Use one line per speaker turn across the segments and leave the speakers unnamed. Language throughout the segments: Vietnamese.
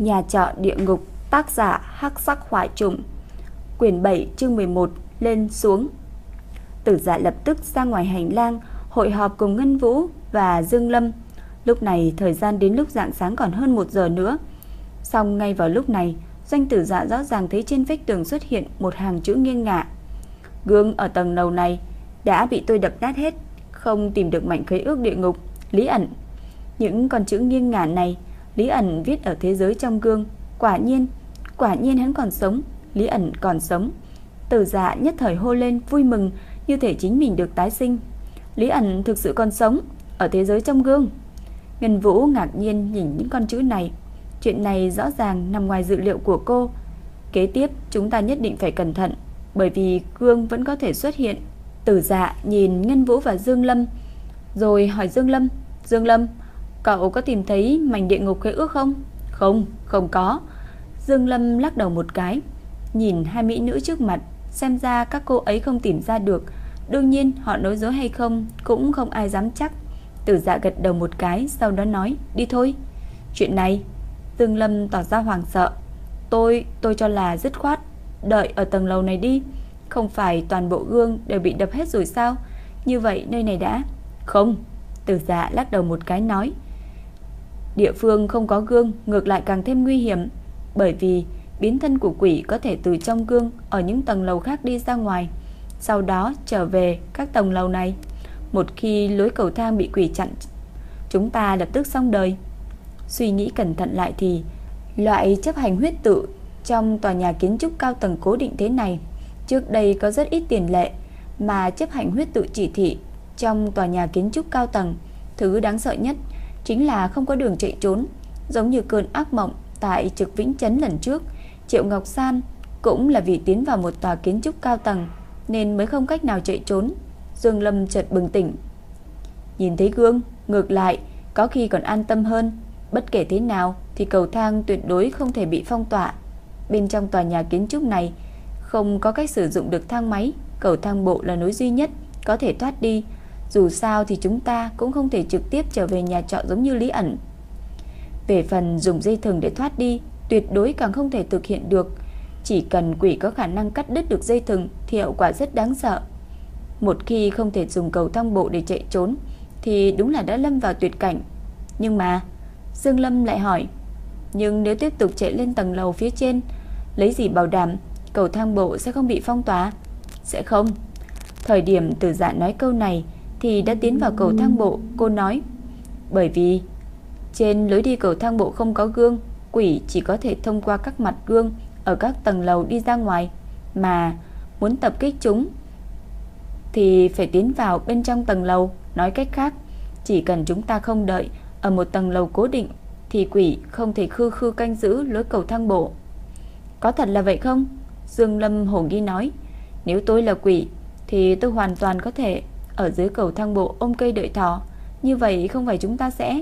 Nhà trọ địa ngục, Tác giả Hắc Sắc Hỏa Trùng. Quyền 7 chương 11 Lên xuống. Tử dạ lập tức ra ngoài hành lang, Hội họp cùng Ngân Vũ và Dương Lâm. Lúc này thời gian đến lúc dạng sáng còn hơn 1 giờ nữa. Xong ngay vào lúc này, Doanh tử dạ rõ ràng thấy trên vách tường xuất hiện Một hàng chữ nghiêng ngả. Gương ở tầng lầu này Đã bị tôi đập nát hết, Không tìm được mảnh khế ước địa ngục. Lý ẩn, Những con chữ nghiêng ngả này Lý ẩn viết ở thế giới trong gương. Quả nhiên, quả nhiên hắn còn sống Lý ẩn còn sống. Tử dạ nhất thời hô lên vui mừng Như thể chính mình được tái sinh. Lý ẩn thực sự còn sống Ở thế giới trong gương. Ngân Vũ ngạc nhiên nhìn những con chữ này. Chuyện này rõ ràng nằm ngoài dự liệu của cô. Kế tiếp chúng ta nhất định phải cẩn thận Bởi vì gương vẫn có thể xuất hiện. Tử dạ nhìn Ngân Vũ và Dương Lâm. Rồi hỏi Dương Lâm Dương Lâm Cậu có tìm thấy mảnh địa ngục khế ước không? Không, không có. Dương Lâm lắc đầu một cái Nhìn hai mỹ nữ trước mặt Xem ra các cô ấy không tìm ra được. Đương nhiên họ nói dối hay không Cũng không ai dám chắc. Tử dạ gật đầu một cái Sau đó nói đi thôi. Chuyện này? Dương Lâm tỏ ra hoàng sợ. Tôi, tôi cho là dứt khoát Đợi ở tầng lầu này đi. Không phải toàn bộ gương đều bị đập hết rồi sao? Như vậy nơi này đã. Không. Tử dạ lắc đầu một cái nói Địa phương không có gương ngược lại càng thêm nguy hiểm. Bởi vì, biến thân của quỷ có thể từ trong gương, Ở những tầng lầu khác đi ra ngoài, Sau đó trở về các tầng lầu này. Một khi lối cầu thang bị quỷ chặn, Chúng ta lập tức xong đời. Suy nghĩ cẩn thận lại thì, Loại chấp hành huyết tự Trong tòa nhà kiến trúc cao tầng cố định thế này, Trước đây có rất ít tiền lệ Mà chấp hành huyết tự chỉ thị Trong tòa nhà kiến trúc cao tầng, Thứ đáng sợ nhất chính là không có đường chạy trốn, giống như cơn ác mộng tại Trực Vĩnh Chấn lần trước, Triệu Ngọc San cũng là vì tiến vào một tòa kiến trúc cao tầng nên mới không cách nào chạy trốn. Dương Lâm chợt bừng tỉnh. Nhìn thấy gương, ngược lại, có khi còn an tâm hơn, bất kể thế nào thì cầu thang tuyệt đối không thể bị phong tỏa. Bên trong tòa nhà kiến trúc này không có cách sử dụng được thang máy, cầu thang bộ là lối duy nhất có thể thoát đi dù sao thì chúng ta cũng không thể trực tiếp trở về nhà trọ giống như Lý ẩn. Về phần dùng dây thừng để thoát đi, tuyệt đối càng không thể thực hiện được. Chỉ cần quỷ có khả năng cắt đứt được dây thừng thì hậu quả rất đáng sợ. Một khi không thể dùng cầu thang bộ để chạy trốn thì đúng là đã lâm vào tuyệt cảnh. Nhưng mà, Dương Lâm lại hỏi, nhưng nếu tiếp tục chạy lên tầng lầu phía trên, lấy gì bảo đảm cầu thang bộ sẽ không bị phong tỏa? Sẽ không. Thời điểm từ dạ nói câu này, thì đã tiến vào cầu thang bộ, cô nói. Bởi vì trên lối đi cầu thang bộ không có gương, quỷ chỉ có thể thông qua các mặt gương ở các tầng lầu đi ra ngoài, mà muốn tập kích chúng thì phải tiến vào bên trong tầng lầu, nói cách khác, chỉ cần chúng ta không đợi ở một tầng lầu cố định thì quỷ không thể khư khư canh giữ lối cầu thang bộ. Có thật là vậy không? Dương Lâm hồ nghi nói, nếu tôi là quỷ thì tôi hoàn toàn có thể ở dưới cầu thang bộ ôm cây đợi thỏ, như vậy không phải chúng ta sẽ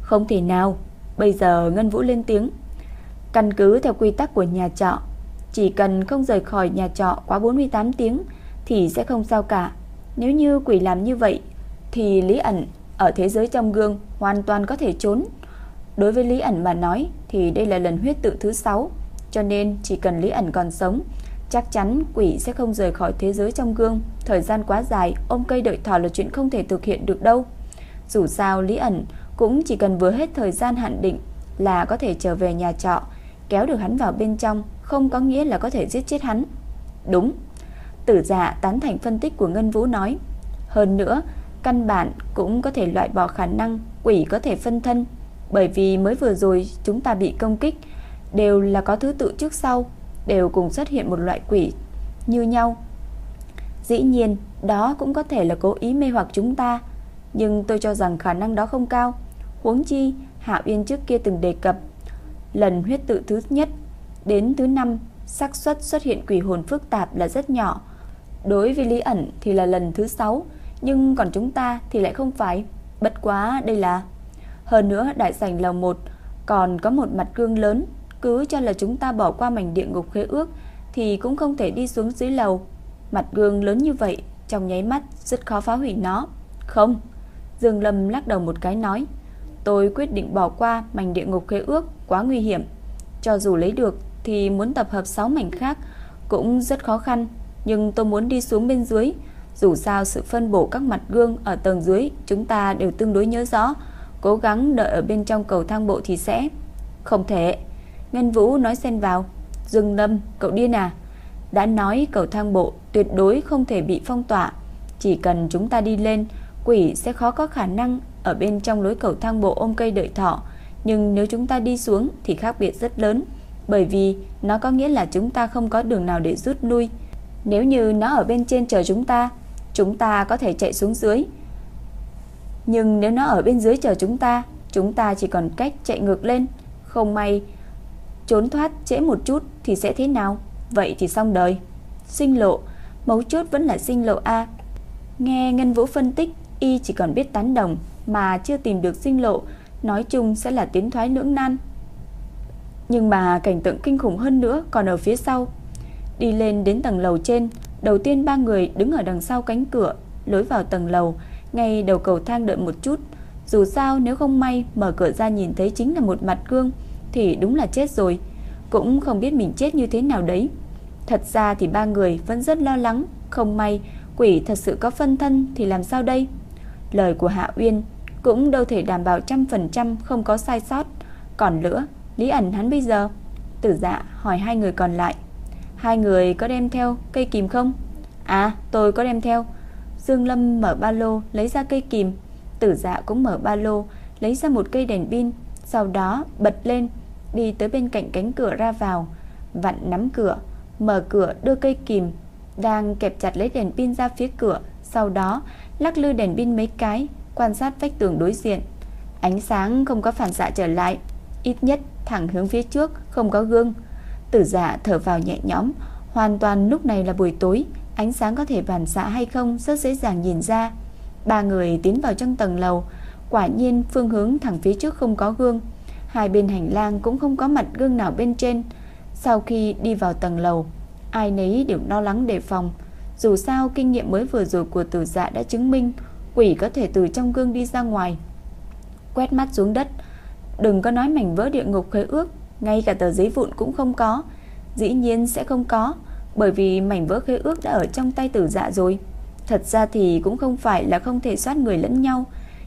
Không thể nào. Bây giờ Ngân Vũ lên tiếng. Căn cứ theo quy tắc của nhà trọ, chỉ cần không rời khỏi nhà trọ quá 48 tiếng thì sẽ không sao cả. Nếu như quỷ làm như vậy thì Lý ẩn ở thế giới trong gương hoàn toàn có thể trốn. Đối với Lý ẩn mà nói thì đây là lần huyết tự thứ 6, cho nên chỉ cần Lý ẩn còn sống Chắc chắn quỷ sẽ không rời khỏi thế giới trong gương Thời gian quá dài Ôm cây đợi thỏ là chuyện không thể thực hiện được đâu. Dù sao, Lý ẩn Cũng chỉ cần vừa hết thời gian hạn định Là có thể trở về nhà trọ, Kéo được hắn vào bên trong, Không có nghĩa là có thể giết chết hắn. Đúng. Tử dạ tán thành phân tích của Ngân Vũ nói, Hơn nữa, Căn bản cũng có thể loại bỏ khả năng Quỷ có thể phân thân, Bởi vì mới vừa rồi chúng ta bị công kích, Đều là có thứ tự trước sau, đều cùng xuất hiện một loại quỷ như nhau. Dĩ nhiên, đó cũng có thể là cố ý mê hoặc chúng ta, nhưng tôi cho rằng khả năng đó không cao. Huống chi, Hạ Uyên trước kia từng đề cập, lần huyết tự thứ nhất đến thứ năm, xác suất xuất hiện quỷ hồn phức tạp là rất nhỏ. Đối với Lý ẩn thì là lần thứ sáu, nhưng còn chúng ta thì lại không phải. Bất quá đây là hơn nữa đại sảnh lầu 1 còn có một mặt gương lớn cứ cho là chúng ta bỏ qua mảnh địa ngục khế ước Thì cũng không thể đi xuống dưới lầu Mặt gương lớn như vậy Trong nháy mắt rất khó phá hủy nó Không Dương Lâm lắc đầu một cái nói tôi quyết định bỏ qua mảnh địa ngục khế ước quá nguy hiểm. Cho dù lấy được thì muốn tập hợp 6 mảnh khác cũng rất khó khăn, nhưng tôi muốn đi xuống bên dưới. Dù sao sự phân bổ các mặt gương ở tầng dưới chúng ta đều tương đối nhớ rõ, cố gắng đợi ở bên trong cầu thang bộ thì sẽ. Không thể. Ngân Vũ nói xen vào. Dương Lâm, cậu điên à? Đã nói cầu thang bộ tuyệt đối không thể bị phong tỏa. Chỉ cần chúng ta đi lên, quỷ sẽ khó có khả năng ở bên trong lối cầu thang bộ ôm cây đợi thọ. Nhưng nếu chúng ta đi xuống thì khác biệt rất lớn. Bởi vì nó có nghĩa là chúng ta không có đường nào để rút lui. Nếu như nó ở bên trên chờ chúng ta, chúng ta có thể chạy xuống dưới. Nhưng nếu nó ở bên dưới chờ chúng ta, chúng ta chỉ còn cách chạy ngược lên. Không may trốn thoát trễ một chút thì sẽ thế nào? Vậy thì xong đời. Sinh lộ, mấu chốt vẫn là sinh lộ A. Nghe Ngân Vũ phân tích, y chỉ còn biết tán đồng mà chưa tìm được sinh lộ, nói chung sẽ là tiến thoái lưỡng nan. Nhưng mà cảnh tượng kinh khủng hơn nữa còn ở phía sau. Đi lên đến tầng lầu trên, đầu tiên ba người đứng ở đằng sau cánh cửa, lối vào tầng lầu, ngay đầu cầu thang đợi một chút. Dù sao nếu không may mở cửa ra nhìn thấy chính là một mặt gương thì đúng là chết rồi, cũng không biết mình chết như thế nào đấy. Thật ra thì ba người vẫn rất lo lắng, không may quỷ thật sự có phân thân thì làm sao đây? Lời của Hạ Uyên cũng đâu thể đảm bảo trăm phần trăm không có sai sót. Còn nữa, Lý ẩn hắn bây giờ? Tử dạ hỏi hai người còn lại. Hai người có đem theo cây kìm không? À, tôi có đem theo. Dương Lâm mở ba lô, lấy ra cây kìm. Tử dạ cũng mở ba lô, lấy ra một cây đèn pin. Sau đó bật lên, đi tới bên cạnh cánh cửa ra vào. Vặn nắm cửa, mở cửa đưa cây kìm. Đang kẹp chặt lấy đèn pin ra phía cửa. Sau đó lắc lư đèn pin mấy cái, quan sát vách tường đối diện. Ánh sáng không có phản xạ trở lại. Ít nhất thẳng hướng phía trước, không có gương. Tử giả thở vào nhẹ nhõm, hoàn toàn lúc này là buổi tối, ánh sáng có thể phản xạ hay không rất dễ dàng nhìn ra. Ba người tiến vào trong tầng lầu, quả nhiên phương hướng thẳng phía trước không có gương, hai bên hành lang cũng không có mặt gương nào bên trên. Sau khi đi vào tầng lầu, ai nấy đều lo lắng đề phòng. Dù sao kinh nghiệm mới vừa rồi của tử dạ đã chứng minh quỷ có thể từ trong gương đi ra ngoài. Quét mắt xuống đất, Đừng có nói mảnh vỡ địa ngục khế ước, ngay cả tờ giấy vụn cũng không có. Dĩ nhiên sẽ không có, bởi vì mảnh vỡ khế ước đã ở trong tay tử dạ rồi. Thật ra thì cũng không phải là không thể soát người lẫn nhau,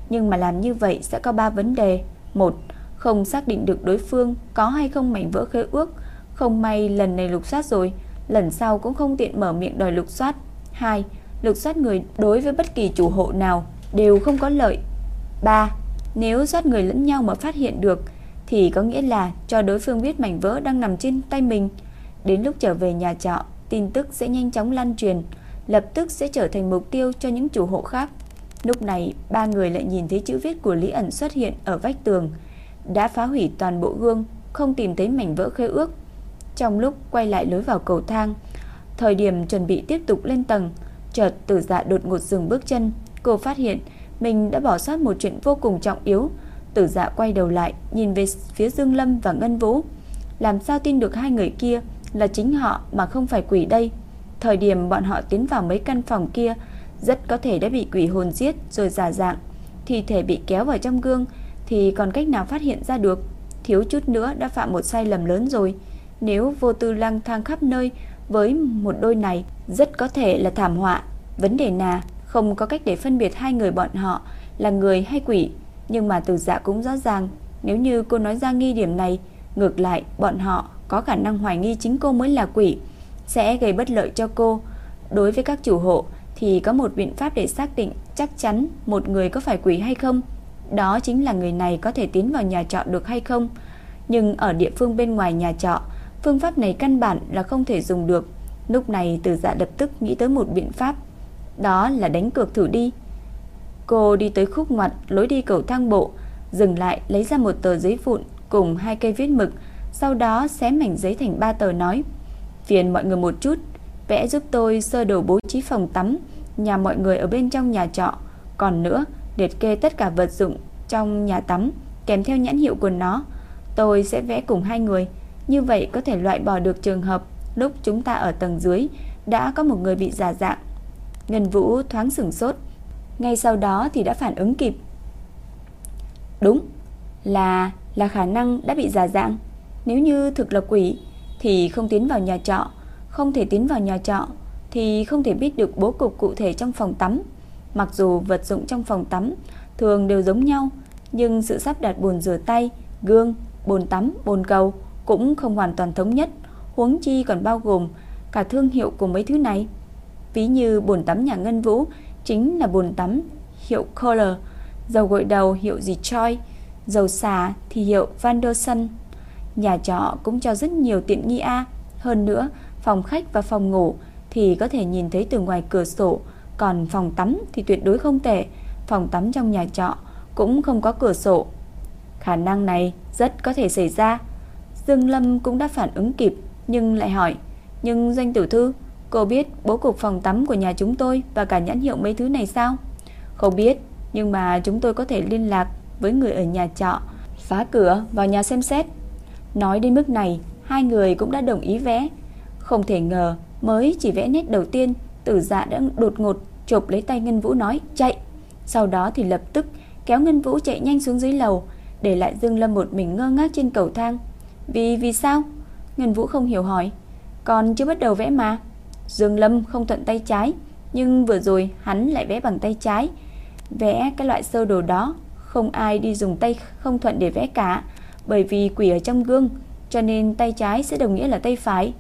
nhưng mà làm như vậy sẽ có ba vấn đề. Một, không xác định được đối phương có hay không mảnh vỡ khế ước, không may lần này lục soát rồi, lần sau cũng không tiện mở miệng đòi lục soát. Hai, lục soát người đối với bất kỳ chủ hộ nào đều không có lợi. Ba, nếu soát người lẫn nhau mà phát hiện được thì có nghĩa là cho đối phương biết mảnh vỡ đang nằm trên tay mình. Đến lúc trở về nhà trọ, tin tức sẽ nhanh chóng lan truyền, lập tức sẽ trở thành mục tiêu cho những chủ hộ khác. Lúc này, ba người lại nhìn thấy chữ viết của Lý ẩn xuất hiện ở vách tường, đã phá hủy toàn bộ gương, không tìm thấy mảnh vỡ khế ước. Trong lúc quay lại lối vào cầu thang, thời điểm chuẩn bị tiếp tục lên tầng, chợt Tử Dạ đột ngột dừng bước chân, cô phát hiện mình đã bỏ sót một chuyện vô cùng trọng yếu. Tử dạ quay đầu lại, nhìn về phía Dương Lâm và Ngân Vũ. Làm sao tin được hai người kia là chính họ mà không phải quỷ đây? Thời điểm bọn họ tiến vào mấy căn phòng kia, rất có thể đã bị quỷ hồn giết rồi giả dạng. Thi thể bị kéo vào trong gương thì còn cách nào phát hiện ra được? Thiếu chút nữa đã phạm một sai lầm lớn rồi. Nếu vô tư lang thang khắp nơi với một đôi này, rất có thể là thảm họa. Vấn đề là không có cách để phân biệt hai người bọn họ là người hay quỷ, nhưng mà từ dạ cũng rõ ràng, nếu như cô nói ra nghi điểm này, ngược lại bọn họ có khả năng hoài nghi chính cô mới là quỷ, sẽ gây bất lợi cho cô. Đối với các chủ hộ thì có một biện pháp để xác định chắc chắn một người có phải quỷ hay không. Đó chính là người này có thể tiến vào nhà trọ được hay không. Nhưng ở địa phương bên ngoài nhà trọ, phương pháp này căn bản là không thể dùng được. Lúc này từ dạ lập tức nghĩ tới một biện pháp. Đó là đánh cược thử đi. Cô đi tới khúc ngoặt, lối đi cầu thang bộ, Dừng lại, lấy ra một tờ giấy vụn Cùng hai cây viết mực, Sau đó xé mảnh giấy thành ba tờ nói, Phiền mọi người một chút, Vẽ giúp tôi sơ đồ bố trí phòng tắm, Nhà mọi người ở bên trong nhà trọ, Còn nữa, liệt kê tất cả vật dụng Trong nhà tắm, Kèm theo nhãn hiệu của nó. Tôi sẽ vẽ cùng hai người. Như vậy có thể loại bỏ được trường hợp Lúc chúng ta ở tầng dưới Đã có một người bị giả dạng Ngân Vũ thoáng sửng sốt Ngay sau đó thì đã phản ứng kịp Đúng, Là là khả năng đã bị giả dạng. Nếu như thực là quỷ thì không tiến vào nhà trọ, không thể tiến vào nhà trọ thì không thể biết được bố cục cụ thể trong phòng tắm. Mặc dù vật dụng trong phòng tắm thường đều giống nhau, nhưng sự sắp đặt bồn rửa tay, gương, bồn tắm, bồn cầu cũng không hoàn toàn thống nhất, huống chi còn bao gồm cả thương hiệu của mấy thứ này. Ví như bồn tắm nhà Ngân Vũ chính là bồn tắm hiệu Kohler, dầu gội đầu hiệu gì Choi, dầu xà thì hiệu Vanderson. Nhà trọ cũng cho rất nhiều tiện nghi a, hơn nữa phòng khách và phòng ngủ thì có thể nhìn thấy từ ngoài cửa sổ, còn phòng tắm thì tuyệt đối không thể. Phòng tắm trong nhà trọ cũng không có cửa sổ. Khả năng này rất có thể xảy ra. Dương Lâm cũng đã phản ứng kịp, nhưng lại hỏi, "Nhưng doanh tiểu thư, cô biết bố cục phòng tắm của nhà chúng tôi và cả nhãn hiệu mấy thứ này sao?" "Không biết, nhưng mà chúng tôi có thể liên lạc với người ở nhà trọ, phá cửa vào nhà xem xét." Nói đến mức này, hai người cũng đã đồng ý vẽ. Không thể ngờ, mới chỉ vẽ nét đầu tiên, Tử Dạ đã đột ngột chộp lấy tay Ngân Vũ nói, "Chạy!" Sau đó thì lập tức kéo Ngân Vũ chạy nhanh xuống dưới lầu, để lại Dương Lâm một mình ngơ ngác trên cầu thang. Vì vì sao? Ngân Vũ không hiểu hỏi. Còn chưa bắt đầu vẽ mà. Dương Lâm không thuận tay trái, nhưng vừa rồi hắn lại vẽ bằng tay trái. Vẽ cái loại sơ đồ đó, không ai đi dùng tay không thuận để vẽ cả, bởi vì quỷ ở trong gương, cho nên tay trái sẽ đồng nghĩa là tay phải.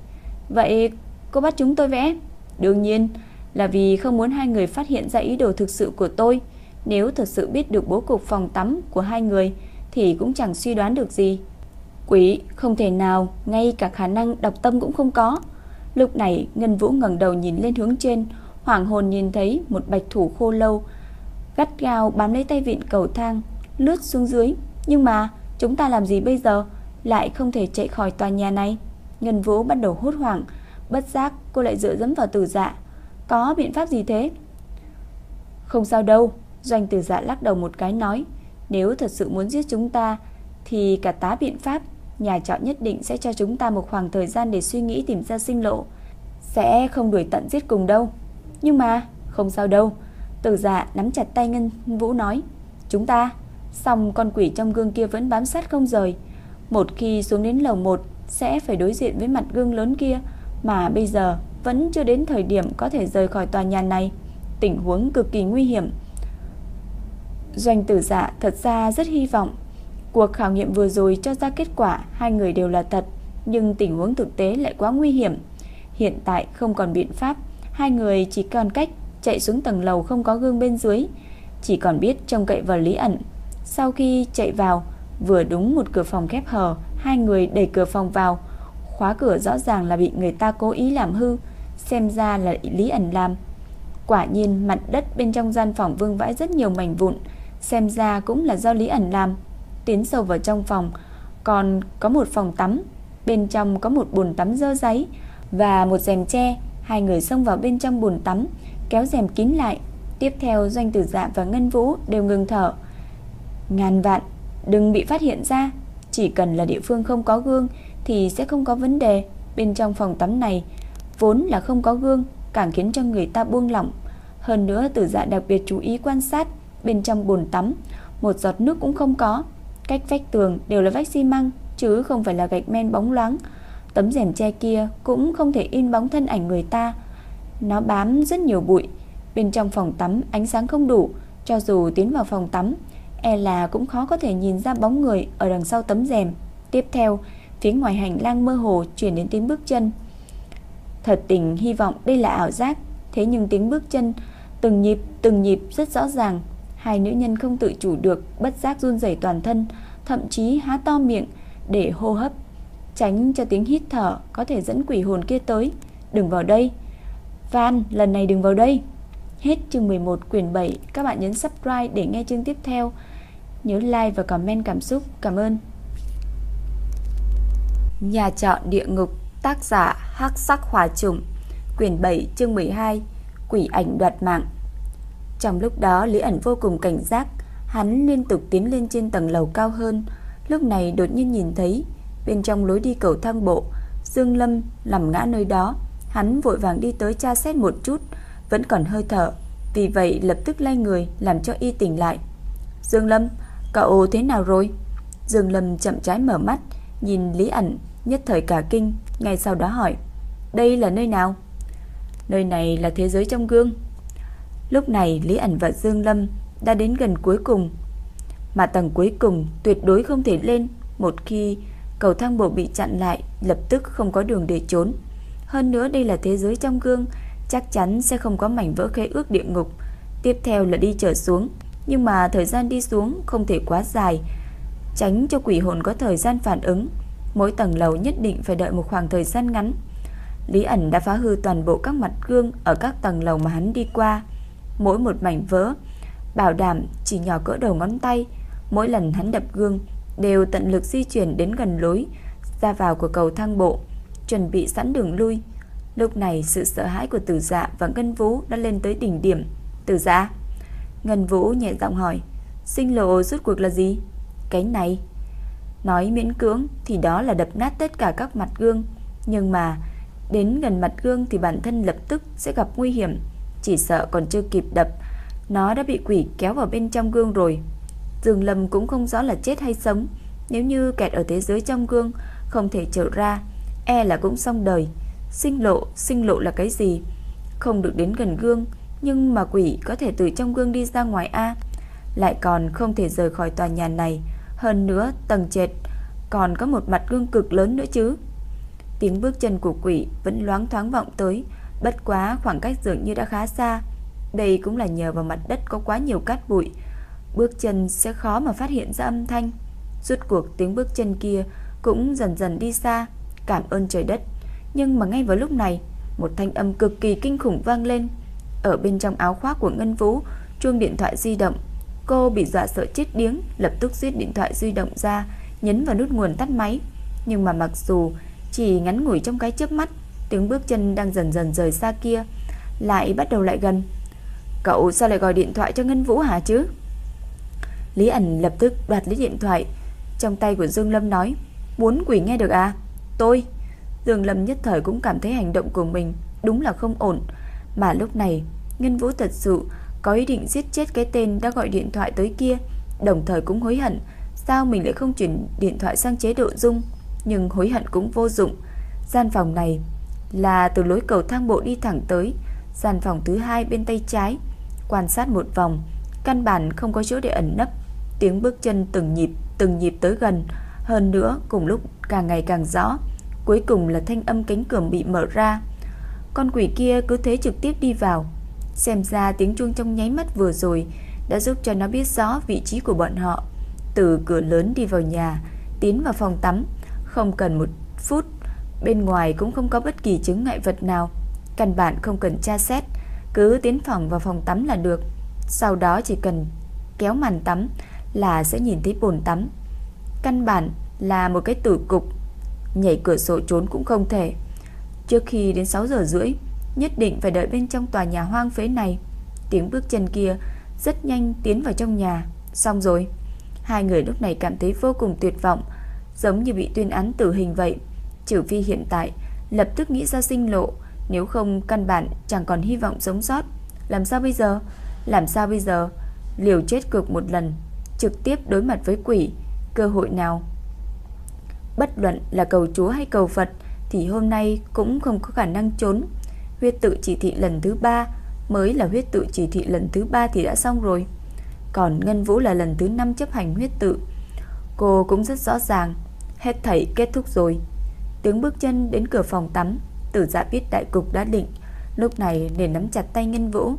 Vậy cô bắt chúng tôi vẽ? Đương nhiên là vì không muốn hai người phát hiện ra ý đồ thực sự của tôi. Nếu thật sự biết được bố cục phòng tắm của hai người thì cũng chẳng suy đoán được gì. Quỷ không thể nào, ngay cả khả năng đọc tâm cũng không có. Lúc này Ngân Vũ ngẩng đầu nhìn lên hướng trên, hoàng hồn nhìn thấy một bạch thủ khô lâu gắt gao bám lấy tay vịn cầu thang, lướt xuống dưới. Nhưng mà chúng ta làm gì bây giờ? Lại không thể chạy khỏi tòa nhà này. Ngân Vũ bắt đầu hốt hoảng, bất giác cô lại dựa dẫm vào tử dạ. Có biện pháp gì thế? Không sao đâu, Doanh tử dạ lắc đầu một cái nói, nếu thật sự muốn giết chúng ta thì cả tá biện pháp, nhà trọ nhất định sẽ cho chúng ta một khoảng thời gian để suy nghĩ tìm ra sinh lộ, sẽ không đuổi tận giết cùng đâu. Nhưng mà, không sao đâu. Tử dạ nắm chặt tay Ngân Vũ nói, chúng ta, xong con quỷ trong gương kia vẫn bám sát không rời. Một khi xuống đến lầu 1 sẽ phải đối diện với mặt gương lớn kia, mà bây giờ vẫn chưa đến thời điểm có thể rời khỏi tòa nhà này. Tình huống cực kỳ nguy hiểm. Doanh tử dạ thật ra rất hy vọng Cuộc khảo nghiệm vừa rồi cho ra kết quả Hai người đều là thật, Nhưng tình huống thực tế lại quá nguy hiểm. Hiện tại không còn biện pháp, Hai người chỉ còn cách chạy xuống tầng lầu không có gương bên dưới, Chỉ còn biết trông cậy vào lý ẩn. Sau khi chạy vào, Vừa đúng một cửa phòng khép hờ, Hai người đẩy cửa phòng vào. Khóa cửa rõ ràng là bị người ta cố ý làm hư, Xem ra là lý ẩn làm. Quả nhiên, mặt đất bên trong gian phòng vương vãi rất nhiều mảnh vụn, Xem ra cũng là do Lý ẩn làm. Tiến sâu vào trong phòng. Còn có một phòng tắm, Bên trong có một bồn tắm dơ giấy Và một rèm tre. Hai người xông vào bên trong bồn tắm, Kéo rèm kín lại. Tiếp theo, Doanh Tử Dạ và Ngân Vũ đều ngừng thở. Ngàn vạn, Đừng bị phát hiện ra. Chỉ cần là địa phương không có gương Thì sẽ không có vấn đề. Bên trong phòng tắm này Vốn là không có gương, Càng khiến cho người ta buông lỏng. Hơn nữa, tử dạ đặc biệt chú ý quan sát Bên trong bồn tắm. Một giọt nước cũng không có. Cách vách tường đều là vách xi măng, Chứ không phải là gạch men bóng loáng. Tấm rèm che kia cũng không thể in bóng thân ảnh người ta. Nó bám rất nhiều bụi, Bên trong phòng tắm ánh sáng không đủ, Cho dù tiến vào phòng tắm E là cũng khó có thể nhìn ra bóng người Ở đằng sau tấm rèm. Tiếp theo, phía ngoài hành lang mơ hồ Chuyển đến tiếng bước chân. Thật tình hy vọng đây là ảo giác, Thế nhưng tiếng bước chân Từng nhịp từng nhịp rất rõ ràng. Hai nữ nhân không tự chủ được, Bất giác run rẩy toàn thân, Thậm chí há to miệng để hô hấp. Tránh cho tiếng hít thở Có thể dẫn quỷ hồn kia tới. Đừng vào đây. Van, lần này đừng vào đây. Hết chương 11 quyển 7 Các bạn nhấn subscribe để nghe chương tiếp theo. Nhớ like và comment cảm xúc. Cảm ơn. Nhà trọ địa ngục, Tác giả Hắc Sắc Hỏa Trùng. Quyển 7 chương 12 Quỷ ảnh đoạt mạng trong lúc đó Lý ẩn vô cùng cảnh giác. Hắn liên tục tiến lên trên tầng lầu cao hơn. Lúc này đột nhiên nhìn thấy Bên trong lối đi cầu thang bộ Dương Lâm nằm ngã nơi đó. Hắn vội vàng đi tới tra xét một chút Vẫn còn hơi thở. Vì vậy lập tức lay người làm cho y tỉnh lại. Dương Lâm Cậu thế nào rồi? Dương Lâm chậm rãi mở mắt, nhìn Lý ẩn, nhất thời cả kinh, ngay sau đó hỏi, đây là nơi nào? Nơi này là thế giới trong gương. Lúc này Lý ẩn và Dương Lâm đã đến gần cuối cùng, mà tầng cuối cùng tuyệt đối không thể lên, một khi cầu thang bộ bị chặn lại, lập tức không có đường để trốn. Hơn nữa đây là thế giới trong gương, chắc chắn sẽ không có mảnh vỡ khế ước địa ngục. Tiếp theo là đi trở xuống, nhưng mà thời gian đi xuống không thể quá dài, tránh cho quỷ hồn có thời gian phản ứng. Mỗi tầng lầu nhất định phải đợi một khoảng thời gian ngắn. Lý ẩn đã phá hư toàn bộ các mặt gương ở các tầng lầu mà hắn đi qua. Mỗi một mảnh vỡ, bảo đảm chỉ nhỏ cỡ đầu ngón tay. Mỗi lần hắn đập gương, đều tận lực di chuyển đến gần lối ra vào của cầu thang bộ, chuẩn bị sẵn đường lui. Lúc này sự sợ hãi của Tử Dạ và Ngân Vũ đã lên tới đỉnh điểm. Tử Dạ, Ngân Vũ nhẹ giọng hỏi, sinh lộ rốt cuộc là gì? Cái này, nói miễn cưỡng thì đó là đập nát tất cả các mặt gương, nhưng mà đến gần mặt gương thì bản thân lập tức sẽ gặp nguy hiểm, chỉ sợ còn chưa kịp đập, nó đã bị quỷ kéo vào bên trong gương rồi. Dương Lâm cũng không rõ là chết hay sống, nếu như kẹt ở thế giới trong gương không thể trở ra, e là cũng xong đời. Sinh lộ, sinh lộ là cái gì? Không được đến gần gương, nhưng mà quỷ có thể từ trong gương đi ra ngoài a, lại còn không thể rời khỏi tòa nhà này, hơn nữa tầng trệt còn có một mặt gương cực lớn nữa chứ. Tiếng bước chân của quỷ vẫn loáng thoáng vọng tới, bất quá khoảng cách dường như đã khá xa. Đây cũng là nhờ vào mặt đất có quá nhiều cát bụi, bước chân sẽ khó mà phát hiện ra âm thanh. Rốt cuộc tiếng bước chân kia cũng dần dần đi xa, cảm ơn trời đất. Nhưng mà ngay vào lúc này, một thanh âm cực kỳ kinh khủng vang lên. Ở bên trong áo khoác của Ngân Vũ, chuông điện thoại di động. Cô bị dọa sợ chết điếng, lập tức rút điện thoại di động ra, nhấn vào nút nguồn tắt máy. Nhưng mà mặc dù chỉ ngắn ngủi trong cái chớp mắt, tiếng bước chân đang dần dần rời xa kia lại bắt đầu lại gần. Cậu sao lại gọi điện thoại cho Ngân Vũ hả chứ? Lý ẩn lập tức đoạt lấy điện thoại trong tay của Dương Lâm nói, muốn quỷ nghe được à? Tôi. Dương Lâm nhất thời cũng cảm thấy hành động của mình đúng là không ổn, mà lúc này Ngân Vũ thật sự có ý định giết chết cái tên đã gọi điện thoại tới kia, đồng thời cũng hối hận, sao mình lại không chuyển điện thoại sang chế độ dung, nhưng hối hận cũng vô dụng. Gian phòng này là từ lối cầu thang bộ đi thẳng tới, gian phòng thứ hai bên tay trái, quan sát một vòng, căn bản không có chỗ để ẩn nấp, tiếng bước chân từng nhịp, từng nhịp tới gần, hơn nữa cùng lúc càng ngày càng rõ, cuối cùng là thanh âm cánh cửa bị mở ra. Con quỷ kia cứ thế trực tiếp đi vào, xem ra tiếng chuông trong nháy mắt vừa rồi đã giúp cho nó biết rõ vị trí của bọn họ. Từ cửa lớn đi vào nhà, tiến vào phòng tắm, không cần một phút, bên ngoài cũng không có bất kỳ chứng ngại vật nào, căn bản không cần tra xét, cứ tiến phòng vào phòng tắm là được. Sau đó chỉ cần kéo màn tắm là sẽ nhìn thấy bồn tắm. Căn bản là một cái tử cục, nhảy cửa sổ trốn cũng không thể. Trước khi đến 6 giờ rưỡi, nhất định phải đợi bên trong tòa nhà hoang phế này. Tiếng bước chân kia rất nhanh tiến vào trong nhà. Xong rồi. Hai người lúc này cảm thấy vô cùng tuyệt vọng, giống như bị tuyên án tử hình vậy. Trừ phi hiện tại lập tức nghĩ ra sinh lộ, nếu không căn bản chẳng còn hy vọng sống sót. Làm sao bây giờ? Làm sao bây giờ? Liều chết cực một lần, trực tiếp đối mặt với quỷ, cơ hội nào? Bất luận là cầu chúa hay cầu Phật thì hôm nay cũng không có khả năng trốn. Huyết tự chỉ thị lần thứ ba mới là huyết tự chỉ thị lần thứ ba thì đã xong rồi. Còn Ngân Vũ là lần thứ 5 chấp hành huyết tự. Cô cũng rất rõ ràng, hết thảy kết thúc rồi. Tiếng bước chân đến cửa phòng tắm, Tử Dạ biết đại cục đã định, lúc này để nắm chặt tay Ngân Vũ.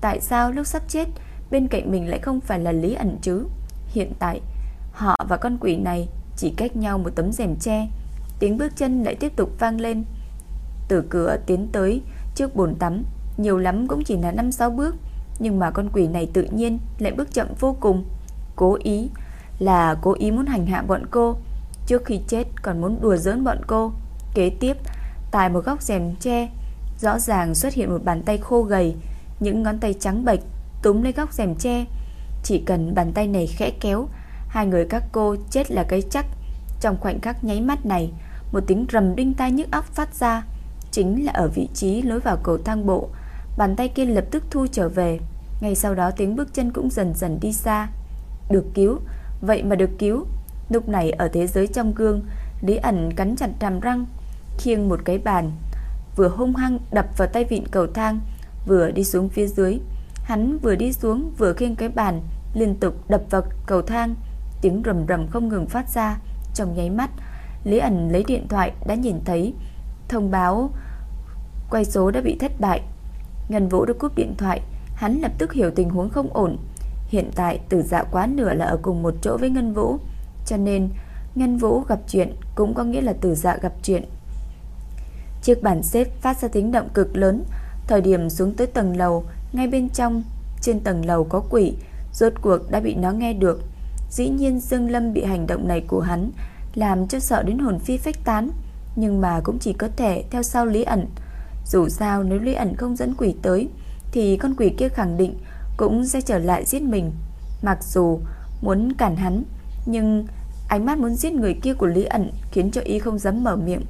Tại sao lúc sắp chết bên cạnh mình lại không phải là Lý ẩn chứ? Hiện tại, họ và con quỷ này chỉ cách nhau một tấm rèm tre. Tiếng bước chân lại tiếp tục vang lên. Từ cửa tiến tới trước bồn tắm, nhiều lắm cũng chỉ là 5-6 bước, nhưng mà con quỷ này tự nhiên lại bước chậm vô cùng. Cố ý là cố ý muốn hành hạ bọn cô, trước khi chết còn muốn đùa giỡn bọn cô. Kế tiếp, tại một góc rèm tre, rõ ràng xuất hiện một bàn tay khô gầy, những ngón tay trắng bệch túm lấy góc rèm tre. Chỉ cần bàn tay này khẽ kéo, hai người các cô chết là cái chắc. Trong khoảnh khắc nháy mắt này, một tiếng rầm đinh tai nhức óc phát ra, chính là ở vị trí lối vào cầu thang bộ. Bàn tay kia lập tức thu trở về, ngay sau đó tiếng bước chân cũng dần dần đi xa. Được cứu, vậy mà được cứu. Lúc này ở thế giới trong gương, Lý ẩn cắn chặt hàm răng, khiêng một cái bàn, vừa hung hăng đập vào tay vịn cầu thang, vừa đi xuống phía dưới. Hắn vừa đi xuống vừa khiêng cái bàn, liên tục đập vào cầu thang, tiếng rầm rầm không ngừng phát ra. Trong nháy mắt, Lý ẩn lấy điện thoại đã nhìn thấy thông báo quay số đã bị thất bại. Ngân Vũ đã cúp điện thoại, hắn lập tức hiểu tình huống không ổn. Hiện tại Tử Dạ quá nửa là ở cùng một chỗ với Ngân Vũ, cho nên Ngân Vũ gặp chuyện cũng có nghĩa là Tử Dạ gặp chuyện. Chiếc bàn xếp phát ra tiếng động cực lớn, thời điểm xuống tới tầng lầu, ngay bên trong trên tầng lầu có quỷ, rốt cuộc đã bị nó nghe được. Dĩ nhiên Dương Lâm bị hành động này của hắn làm cho sợ đến hồn phi phách tán, nhưng mà cũng chỉ có thể theo sau Lý ẩn. Dù sao nếu Lý ẩn không dẫn quỷ tới thì con quỷ kia khẳng định cũng sẽ trở lại giết mình. Mặc dù muốn cản hắn, nhưng ánh mắt muốn giết người kia của Lý ẩn khiến cho y không dám mở miệng.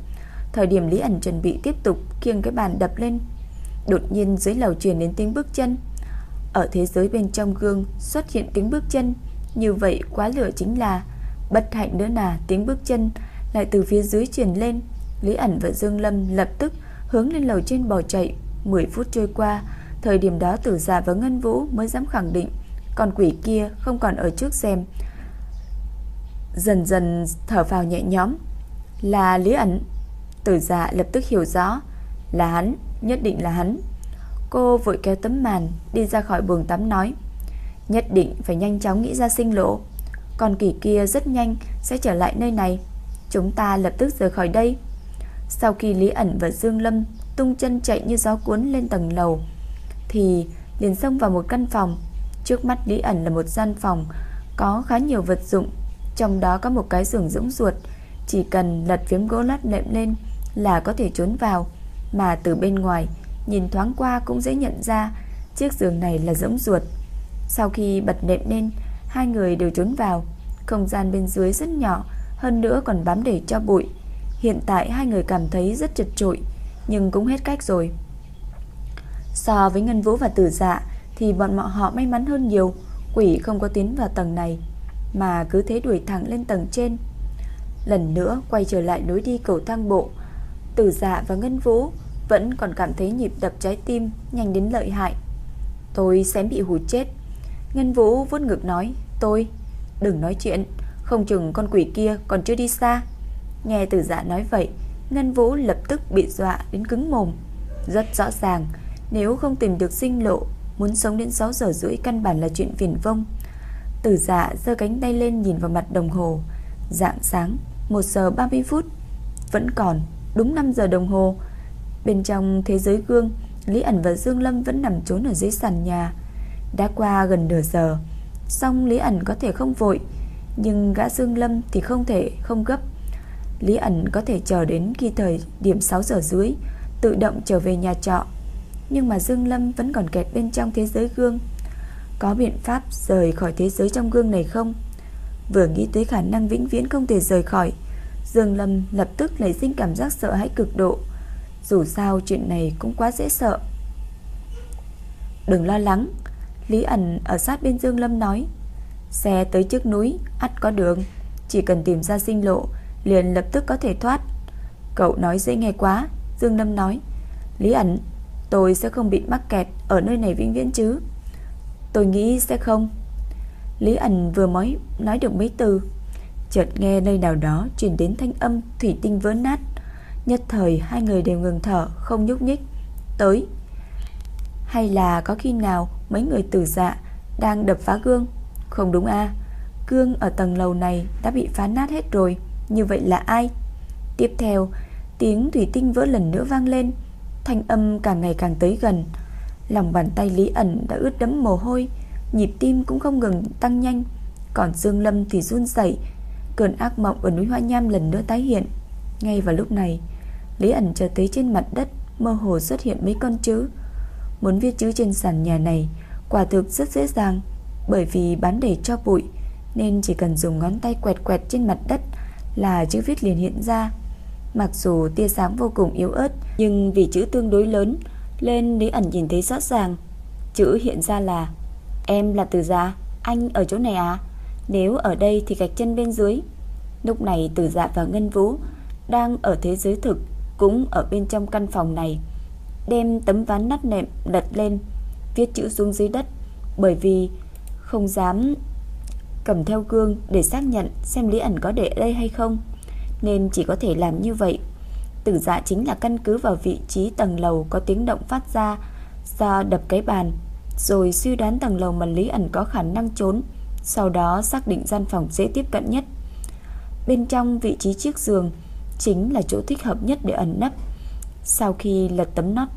Thời điểm Lý ẩn chuẩn bị tiếp tục kiêng cái bàn đập lên, đột nhiên dưới lầu truyền đến tiếng bước chân. Ở thế giới bên trong gương xuất hiện tiếng bước chân, như vậy quá lửa chính là bất hạnh nữa là tiếng bước chân lại từ phía dưới truyền lên. Lý ẩn và Dương Lâm lập tức hướng lên lầu trên bỏ chạy. 10 phút trôi qua, thời điểm đó Tử Dạ và Ngân Vũ mới dám khẳng định con quỷ kia không còn ở trước xem. Dần dần thở vào nhẹ nhõm, là Lý ẩn. Tử Giả lập tức hiểu rõ, là hắn, nhất định là hắn. Cô vội kéo tấm màn đi ra khỏi buồng tắm nói, nhất định phải nhanh chóng nghĩ ra sinh lộ. còn kỳ kia rất nhanh sẽ trở lại nơi này. Chúng ta lập tức rời khỏi đây. Sau khi Lý ẩn và Dương Lâm tung chân chạy như gió cuốn lên tầng lầu thì liền xông vào một căn phòng. Trước mắt Lý ẩn là một gian phòng có khá nhiều vật dụng, trong đó có một cái giường rỗng ruột, chỉ cần lật phiếm gỗ lát nệm lên là có thể trốn vào, mà từ bên ngoài nhìn thoáng qua cũng dễ nhận ra chiếc giường này là rỗng ruột. Sau khi bật nệm lên, hai người đều trốn vào. Không gian bên dưới rất nhỏ, hơn nữa còn bám để cho bụi. Hiện tại hai người cảm thấy rất chật trội Nhưng cũng hết cách rồi So với Ngân Vũ và Tử Dạ Thì bọn họ may mắn hơn nhiều Quỷ không có tiến vào tầng này mà cứ thế đuổi thẳng lên tầng trên. Lần nữa quay trở lại lối đi cầu thang bộ, Tử Dạ và Ngân Vũ Vẫn còn cảm thấy nhịp đập trái tim Nhanh đến lợi hại. Tôi sẽ bị hụt chết. Ngân Vũ vuốt ngực nói, Tôi, đừng nói chuyện, Không chừng con quỷ kia còn chưa đi xa. Nghe tử dạ nói vậy, Ngân Vũ lập tức bị dọa đến cứng mồm. Rất rõ ràng, Nếu không tìm được sinh lộ, Muốn sống đến 6 giờ rưỡi căn bản là chuyện viển vông. Tử dạ giơ cánh tay lên nhìn vào mặt đồng hồ. Dạng sáng 1 giờ 30 phút, Vẫn còn đúng 5 giờ đồng hồ. Bên trong thế giới gương, Lý ẩn và Dương Lâm vẫn nằm trốn ở dưới sàn nhà. Đã qua gần nửa giờ Xong Lý ẩn có thể không vội, Nhưng gã Dương Lâm thì không thể không gấp. Lý ẩn có thể chờ đến khi thời điểm 6 giờ dưới Tự động trở về nhà trọ. Nhưng mà Dương Lâm vẫn còn kẹt bên trong thế giới gương có biện pháp rời khỏi thế giới trong gương này không? Vừa nghĩ tới khả năng vĩnh viễn không thể rời khỏi Dương Lâm lập tức nảy sinh cảm giác sợ hãi cực độ Dù sao chuyện này cũng quá dễ sợ Đừng lo lắng Lý ẩn ở sát bên Dương Lâm nói Xe tới trước núi ắt có đường Chỉ cần tìm ra sinh lộ liền lập tức có thể thoát. Cậu nói dễ nghe quá, Dương Lâm nói. Lý ẩn, tôi sẽ không bị mắc kẹt ở nơi này vĩnh viễn chứ. Tôi nghĩ sẽ không. Lý ẩn vừa mới nói được mấy từ, chợt nghe nơi nào đó truyền đến thanh âm thủy tinh vỡ nát. Nhất thời hai người đều ngừng thở, không nhúc nhích. Tới. Hay là có khi nào mấy người tử dạ đang đập phá gương? Không đúng a à? Gương ở tầng lầu này đã bị phá nát hết rồi. Như vậy là ai? Tiếp theo, tiếng thủy tinh vỡ lần nữa vang lên, thanh âm càng ngày càng tới gần. Lòng bàn tay Lý ẩn đã ướt đẫm mồ hôi, nhịp tim cũng không ngừng tăng nhanh, còn Dương Lâm thì run rẩy. Cơn ác mộng ở núi Hoa Nham lần nữa tái hiện. Ngay vào lúc này, Lý ẩn chờ thấy trên mặt đất mơ hồ xuất hiện mấy con chữ. Muốn viết chữ trên sàn nhà này, quả thực rất dễ dàng, bởi vì bán để cho bụi nên chỉ cần dùng ngón tay quẹt quẹt trên mặt đất là chữ viết liền hiện ra. Mặc dù tia sáng vô cùng yếu ớt, nhưng vì chữ tương đối lớn, lên Lý ẩn nhìn thấy rõ ràng. Chữ hiện ra là Em là từ dạ anh ở chỗ này à? Nếu ở đây thì gạch chân bên dưới. Lúc này từ Dạ và Ngân Vũ đang ở thế giới thực, cũng ở bên trong căn phòng này, đem tấm ván nát nệm lật lên, viết chữ xuống dưới đất, bởi vì không dám cầm theo gương để xác nhận xem Lý ẩn có để đây hay không, nên chỉ có thể làm như vậy. Tử dạ chính là căn cứ vào vị trí tầng lầu có tiếng động phát ra do đập cái bàn, rồi suy đoán tầng lầu mà Lý ẩn có khả năng trốn, sau đó xác định gian phòng dễ tiếp cận nhất. Bên trong vị trí chiếc giường chính là chỗ thích hợp nhất để ẩn nấp. Sau khi lật tấm nót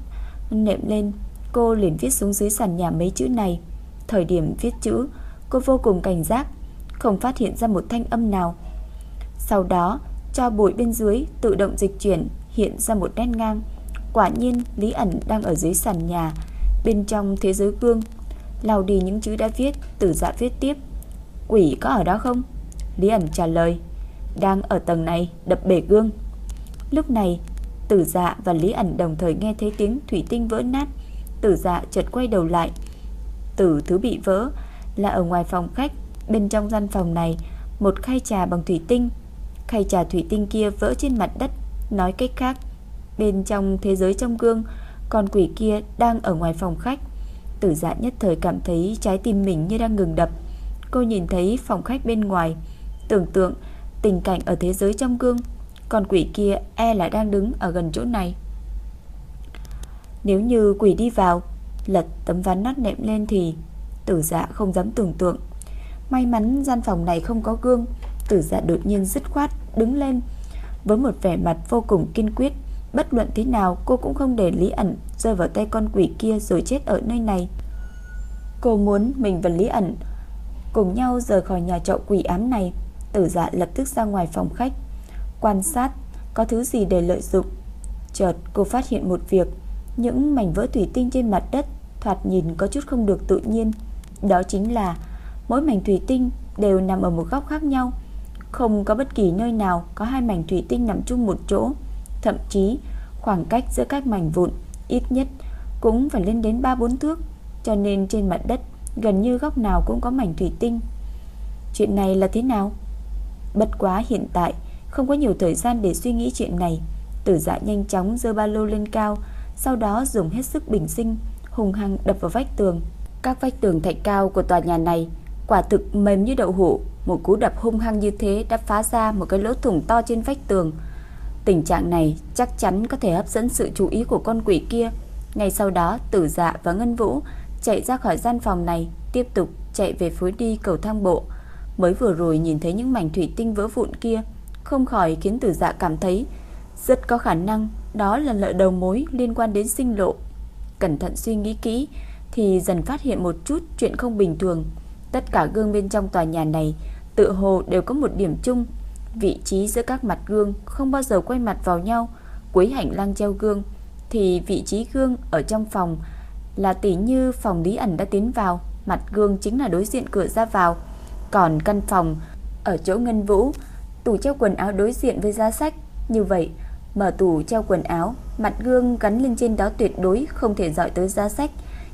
nệm lên, cô liền viết xuống dưới sàn nhà mấy chữ này. Thời điểm viết chữ, cô vô cùng cảnh giác, không phát hiện ra một thanh âm nào. Sau đó, cho bụi bên dưới tự động dịch chuyển hiện ra một nét ngang. Quả nhiên Lý ẩn đang ở dưới sàn nhà, bên trong thế giới gương. Lau đi những chữ đã viết, tử dạ viết tiếp. Quỷ có ở đó không? Lý ẩn trả lời. Đang ở tầng này, đập bể gương. Lúc này, tử dạ và Lý ẩn đồng thời nghe thấy tiếng thủy tinh vỡ nát. Tử dạ chợt quay đầu lại. Tử thứ bị vỡ là ở ngoài phòng khách, bên trong gian phòng này, một khay trà bằng thủy tinh Khay trà thủy tinh kia vỡ trên mặt đất. Nói cách khác, Bên trong thế giới trong gương, Con quỷ kia đang ở ngoài phòng khách. Tử dạ nhất thời cảm thấy trái tim mình như đang ngừng đập. Cô nhìn thấy phòng khách bên ngoài, Tưởng tượng tình cảnh ở thế giới trong gương. Con quỷ kia e là đang đứng ở gần chỗ này. Nếu như quỷ đi vào, Lật tấm ván nát nệm lên thì Tử dạ không dám tưởng tượng. May mắn gian phòng này không có gương Tử dạ đột nhiên dứt khoát đứng lên Với một vẻ mặt vô cùng kiên quyết. Bất luận thế nào, cô cũng không để Lý ẩn Rơi vào tay con quỷ kia rồi chết ở nơi này. Cô muốn mình và Lý ẩn Cùng nhau rời khỏi nhà trọ quỷ ám này. Tử dạ lập tức ra ngoài phòng khách, Quan sát Có thứ gì để lợi dụng. Chợt cô phát hiện một việc, Những mảnh vỡ thủy tinh trên mặt đất Thoạt nhìn có chút không được tự nhiên. Đó chính là Mỗi mảnh thủy tinh đều nằm ở một góc khác nhau không có bất kỳ nơi nào có hai mảnh thủy tinh nằm chung một chỗ. Thậm chí, khoảng cách giữa các mảnh vụn Ít nhất cũng phải lên đến 3-4 thước, Cho nên trên mặt đất Gần như góc nào cũng có mảnh thủy tinh. Chuyện này là thế nào? Bất quá hiện tại, Không có nhiều thời gian để suy nghĩ chuyện này. Tử dạ nhanh chóng dơ ba lô lên cao, Sau đó dùng hết sức bình sinh, Hùng hăng đập vào vách tường. Các vách tường thạch cao của tòa nhà này Quả thực mềm như đậu hũ một cú đập hung hăng như thế đã phá ra một cái lỗ thủng to trên vách tường. Tình trạng này chắc chắn có thể hấp dẫn sự chú ý của con quỷ kia. Ngay sau đó, Tử Dạ và Ngân Vũ chạy ra khỏi gian phòng này, tiếp tục chạy về phía đi cầu thang bộ. Mới vừa rồi nhìn thấy những mảnh thủy tinh vỡ vụn kia, không khỏi khiến Tử Dạ cảm thấy rất có khả năng đó là lợi đầu mối liên quan đến sinh lộ. Cẩn thận suy nghĩ kỹ thì dần phát hiện một chút chuyện không bình thường. Tất cả gương bên trong tòa nhà này tự hồ đều có một điểm chung, vị trí giữa các mặt gương không bao giờ quay mặt vào nhau, cuối hành lang treo gương thì vị trí gương ở trong phòng là tỷ như phòng Lý ẩn đã tiến vào, mặt gương chính là đối diện cửa ra vào, còn căn phòng ở chỗ Ngân Vũ, tủ treo quần áo đối diện với giá sách, như vậy mở tủ treo quần áo, mặt gương gắn lên trên đó tuyệt đối không thể dọi tới giá sách.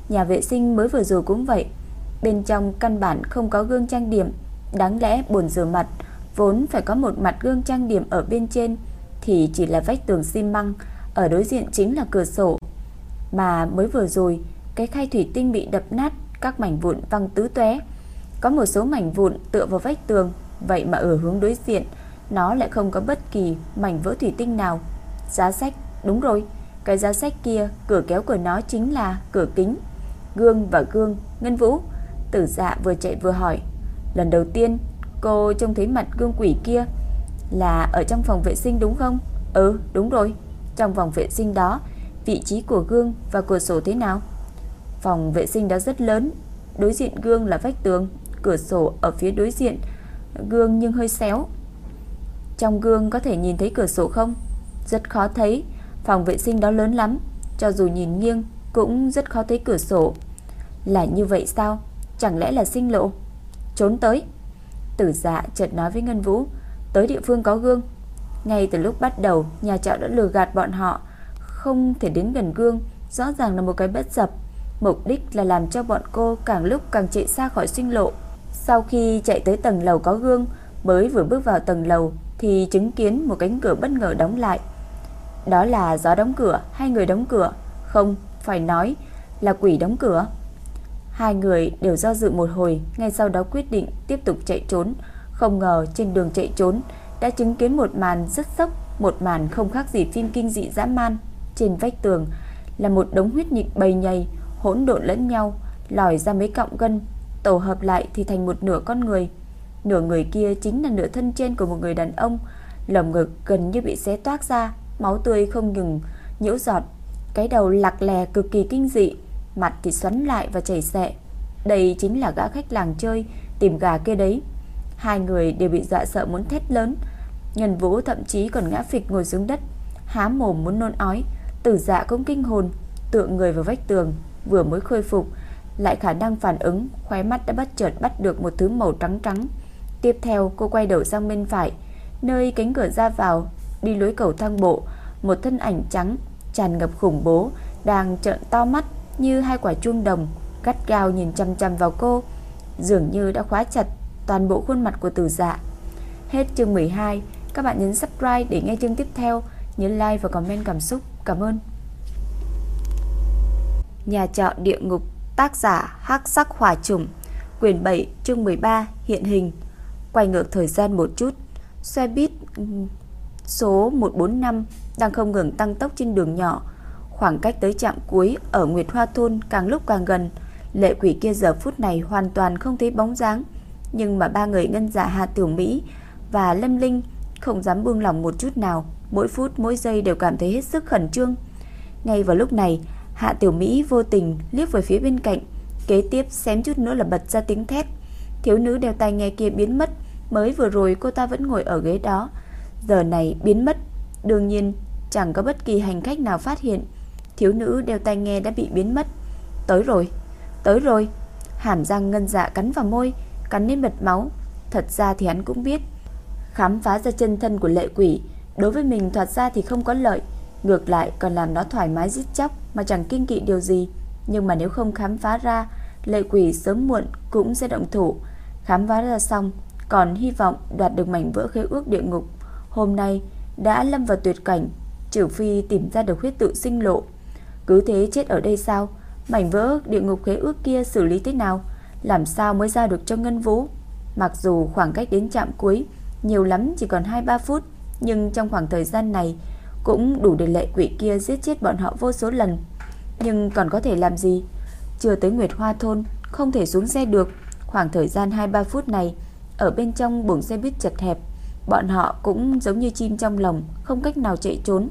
Nhà vệ sinh mới vừa rồi cũng vậy, bên trong căn bản không có gương trang điểm, Đáng lẽ bồn rửa mặt vốn phải có một mặt gương trang điểm ở bên trên thì chỉ là vách tường xi măng, ở đối diện chính là cửa sổ. Mà mới vừa rồi, cái khay thủy tinh bị đập nát, các mảnh vụn văng tứ tóe. Có một số mảnh vụn tựa vào vách tường, vậy mà ở hướng đối diện, nó lại không có bất kỳ mảnh vỡ thủy tinh nào. Giá sách, đúng rồi, cái giá sách kia, cửa kéo của nó chính là cửa kính. Gương và gương, Ngân Vũ, Tử Dạ vừa chạy vừa hỏi, Lần đầu tiên cô trông thấy mặt gương quỷ kia Là ở trong phòng vệ sinh đúng không? Ừ đúng rồi Trong phòng vệ sinh đó Vị trí của gương và cửa sổ thế nào? Phòng vệ sinh đó rất lớn Đối diện gương là vách tường Cửa sổ ở phía đối diện Gương nhưng hơi xéo Trong gương có thể nhìn thấy cửa sổ không? Rất khó thấy Phòng vệ sinh đó lớn lắm Cho dù nhìn nghiêng cũng rất khó thấy cửa sổ Là như vậy sao? Chẳng lẽ là sinh lộ? Trốn tới Tử dạ chợt nói với Ngân Vũ Tới địa phương có gương Ngay từ lúc bắt đầu Nhà trọ đã lừa gạt bọn họ Không thể đến gần gương Rõ ràng là một cái bất dập Mục đích là làm cho bọn cô càng lúc càng chạy xa khỏi sinh lộ Sau khi chạy tới tầng lầu có gương Mới vừa bước vào tầng lầu thì chứng kiến một cánh cửa bất ngờ đóng lại. Đó là gió đóng cửa hay người đóng cửa? Không, phải nói là quỷ đóng cửa. Hai người đều do dự một hồi, ngay sau đó quyết định tiếp tục chạy trốn. Không ngờ trên đường chạy trốn đã chứng kiến một màn rất sốc, một màn không khác gì phim kinh dị dã man. Trên vách tường là một đống huyết nhịn bầy nhầy, hỗn độn lẫn nhau, lòi ra mấy cọng gân, tổ hợp lại thì thành một nửa con người. Nửa người kia chính là nửa thân trên của một người đàn ông, lồng ngực gần như bị xé toác ra, máu tươi không ngừng nhiễu giọt, cái đầu lạc lè cực kỳ kinh dị, mặt thì xoắn lại và chảy xệ. Đây chính là gã khách làng chơi tìm gà kia đấy. Hai người đều bị dọa sợ muốn thét lớn. Nhân Vũ thậm chí còn ngã phịch ngồi xuống đất, há mồm muốn nôn ói. Tử Dạ cũng kinh hồn, tựa người vào vách tường, vừa mới khôi phục, lại khả năng phản ứng, khóe mắt đã bất chợt bắt được một thứ màu trắng trắng. Tiếp theo, cô quay đầu sang bên phải, nơi cánh cửa ra vào, đi lối cầu thang bộ, một thân ảnh trắng tràn ngập khủng bố đang trợn to mắt như hai quả chuông đồng, gắt gao nhìn chăm chăm vào cô, dường như đã khóa chặt toàn bộ khuôn mặt của tử Dạ. Hết chương 12, các bạn nhấn subscribe để nghe chương tiếp theo, nhớ like và comment cảm xúc. Cảm ơn. Nhà trọ địa ngục, tác giả Hắc Sắc Hỏa Trùng, quyển 7, chương 13, hiện hình. Quay ngược thời gian một chút, xe buýt ừ, số 145 đang không ngừng tăng tốc trên đường nhỏ. Khoảng cách tới trạm cuối ở Nguyệt Hoa Thôn càng lúc càng gần. Lệ quỷ kia giờ phút này hoàn toàn không thấy bóng dáng. Nhưng mà ba người ngân giả Hà Tiểu Mỹ và Lâm Linh không dám buông lòng một chút nào. Mỗi phút mỗi giây đều cảm thấy hết sức khẩn trương. Ngay vào lúc này, Hạ Tiểu Mỹ vô tình liếc về phía bên cạnh. Kế tiếp xém chút nữa là bật ra tiếng thét. Thiếu nữ đeo tai nghe kia biến mất. Mới vừa rồi cô ta vẫn ngồi ở ghế đó. Giờ này biến mất. Đương nhiên chẳng có bất kỳ hành khách nào phát hiện. Thiếu nữ đeo tai nghe đã bị biến mất. Tới rồi, tới rồi. Hàm răng ngân dạ cắn vào môi, cắn đến bật máu. Thật ra thì hắn cũng biết. Khám phá ra chân thân của lệ quỷ, đối với mình thoạt ra thì không có lợi. Ngược lại còn làm nó thoải mái giết chóc mà chẳng kinh kỵ điều gì. Nhưng mà nếu không khám phá ra, lệ quỷ sớm muộn cũng sẽ động thủ. Khám phá ra xong, còn hy vọng đoạt được mảnh vỡ khế ước địa ngục. Hôm nay đã lâm vào tuyệt cảnh, trừ phi tìm ra được huyết tự sinh lộ. Cứ thế chết ở đây sao? Mảnh vỡ địa ngục khế ước kia xử lý thế nào? Làm sao mới ra được cho Ngân Vũ? Mặc dù khoảng cách đến trạm cuối nhiều lắm chỉ còn 2-3 phút, nhưng trong khoảng thời gian này cũng đủ để lệ quỷ kia giết chết bọn họ vô số lần. Nhưng còn có thể làm gì? Chưa tới Nguyệt Hoa Thôn, không thể xuống xe được. Khoảng thời gian 2-3 phút này, ở bên trong buồng xe buýt chật hẹp, bọn họ cũng giống như chim trong lòng, không cách nào chạy trốn.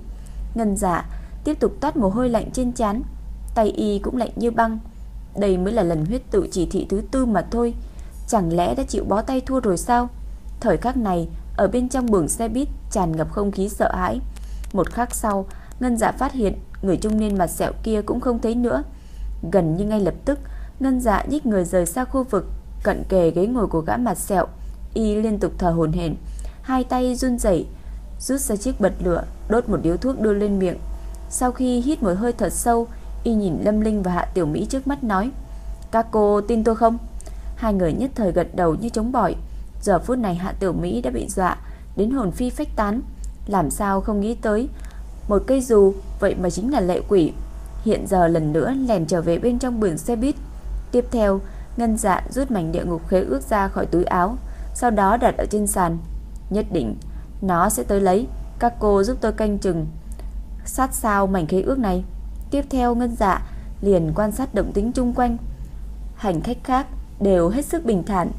Ngân giả tiếp tục toát mồ hôi lạnh trên trán, tay y cũng lạnh như băng. Đây mới là lần huyết tự chỉ thị thứ tư mà thôi. Chẳng lẽ đã chịu bó tay thua rồi sao? Thời khắc này, ở bên trong buồng xe buýt tràn ngập không khí sợ hãi. Một khắc sau, Ngân Dạ phát hiện người trung niên mặt sẹo kia cũng không thấy nữa. Gần như ngay lập tức, Ngân Dạ nhích người rời xa khu vực cận kề ghế ngồi của gã mặt sẹo, y liên tục thở hổn hển, hai tay run rẩy, rút ra chiếc bật lửa, đốt một điếu thuốc đưa lên miệng. Sau khi hít một hơi thật sâu, y nhìn Lâm Linh và Hạ Tiểu Mỹ trước mắt nói: "Các cô tin tôi không?" Hai người nhất thời gật đầu như chống bỏi. Giờ phút này Hạ Tiểu Mỹ đã bị dọa đến hồn phi phách tán, làm sao không nghĩ tới một cây dù vậy mà chính là lệ quỷ. Hiện giờ lần nữa lèn trở về bên trong buồng xe buýt. Tiếp theo, Ngân Dạ rút mảnh địa ngục khế ước ra khỏi túi áo, sau đó đặt ở trên sàn. Nhất định nó sẽ tới lấy, các cô giúp tôi canh chừng sát sao mảnh khế ước này. Tiếp theo Ngân Dạ liền quan sát động tính chung quanh. Hành khách khác đều hết sức bình thản,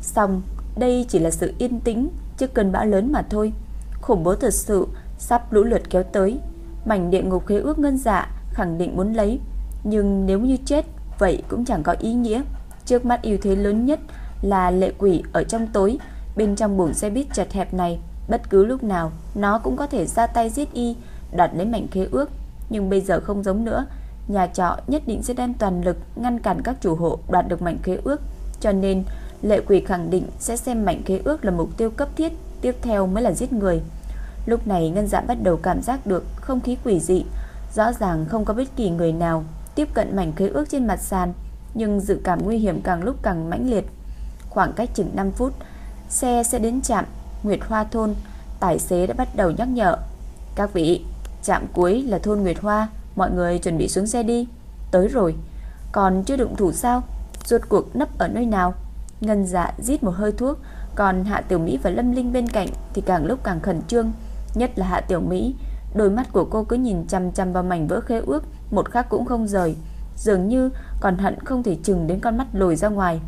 xong đây chỉ là sự yên tĩnh trước cơn bão lớn mà thôi. Khủng bố thật sự sắp lũ lượt kéo tới. Mảnh địa ngục khế ước ngân dạ khẳng định muốn lấy, nhưng nếu như chết vậy cũng chẳng có ý nghĩa. Trước mắt ưu thế lớn nhất là lệ quỷ ở trong tối, bên trong buồng xe buýt chật hẹp này, bất cứ lúc nào nó cũng có thể ra tay giết y, đoạt lấy mảnh khế ước, nhưng bây giờ không giống nữa, nhà trọ nhất định sẽ đem toàn lực ngăn cản các chủ hộ đoạt được mảnh khế ước, cho nên Lệ quỷ khẳng định sẽ xem mảnh khế ước là mục tiêu cấp thiết, tiếp theo mới là giết người. Lúc này Ngân Dạ bắt đầu cảm giác được không khí quỷ dị, rõ ràng không có bất kỳ người nào tiếp cận mảnh khế ước trên mặt sàn, nhưng dự cảm nguy hiểm càng lúc càng mãnh liệt. Khoảng cách chừng 5 phút, xe sẽ đến trạm Nguyệt Hoa thôn, tài xế đã bắt đầu nhắc nhở. Các vị, trạm cuối là thôn Nguyệt Hoa, mọi người chuẩn bị xuống xe đi. Tới rồi, còn chưa đụng thủ sao? Rốt cuộc nấp ở nơi nào? Ngân dạ rít một hơi thuốc, còn Hạ Tiểu Mỹ và Lâm Linh bên cạnh thì càng lúc càng khẩn trương, nhất là Hạ Tiểu Mỹ, đôi mắt của cô cứ nhìn chăm chăm vào mảnh vỡ khế ước, một khắc cũng không rời, dường như còn hận không thể chừng đến con mắt lồi ra ngoài.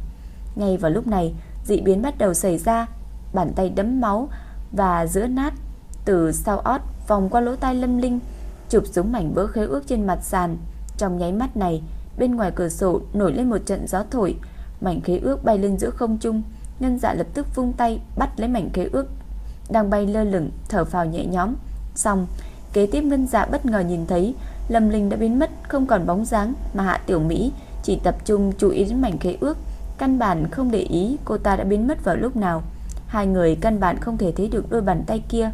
Ngay vào lúc này, dị biến bắt đầu xảy ra, bàn tay đấm máu và giữa nát từ sau ót vòng qua lỗ tai Lâm Linh, chụp xuống mảnh vỡ khế ước trên mặt sàn. Trong nháy mắt này, bên ngoài cửa sổ nổi lên một trận gió thổi, mảnh khế ước bay lên giữa không trung, Nhân Dạ lập tức vung tay bắt lấy mảnh khế ước đang bay lơ lửng, thở phào nhẹ nhõm. Xong, kế tiếp Ngân Dạ bất ngờ nhìn thấy Lâm Linh đã biến mất không còn bóng dáng, mà Hạ Tiểu Mỹ chỉ tập trung chú ý đến mảnh khế ước, căn bản không để ý cô ta đã biến mất vào lúc nào. Hai người căn bản không thể thấy được đôi bàn tay kia.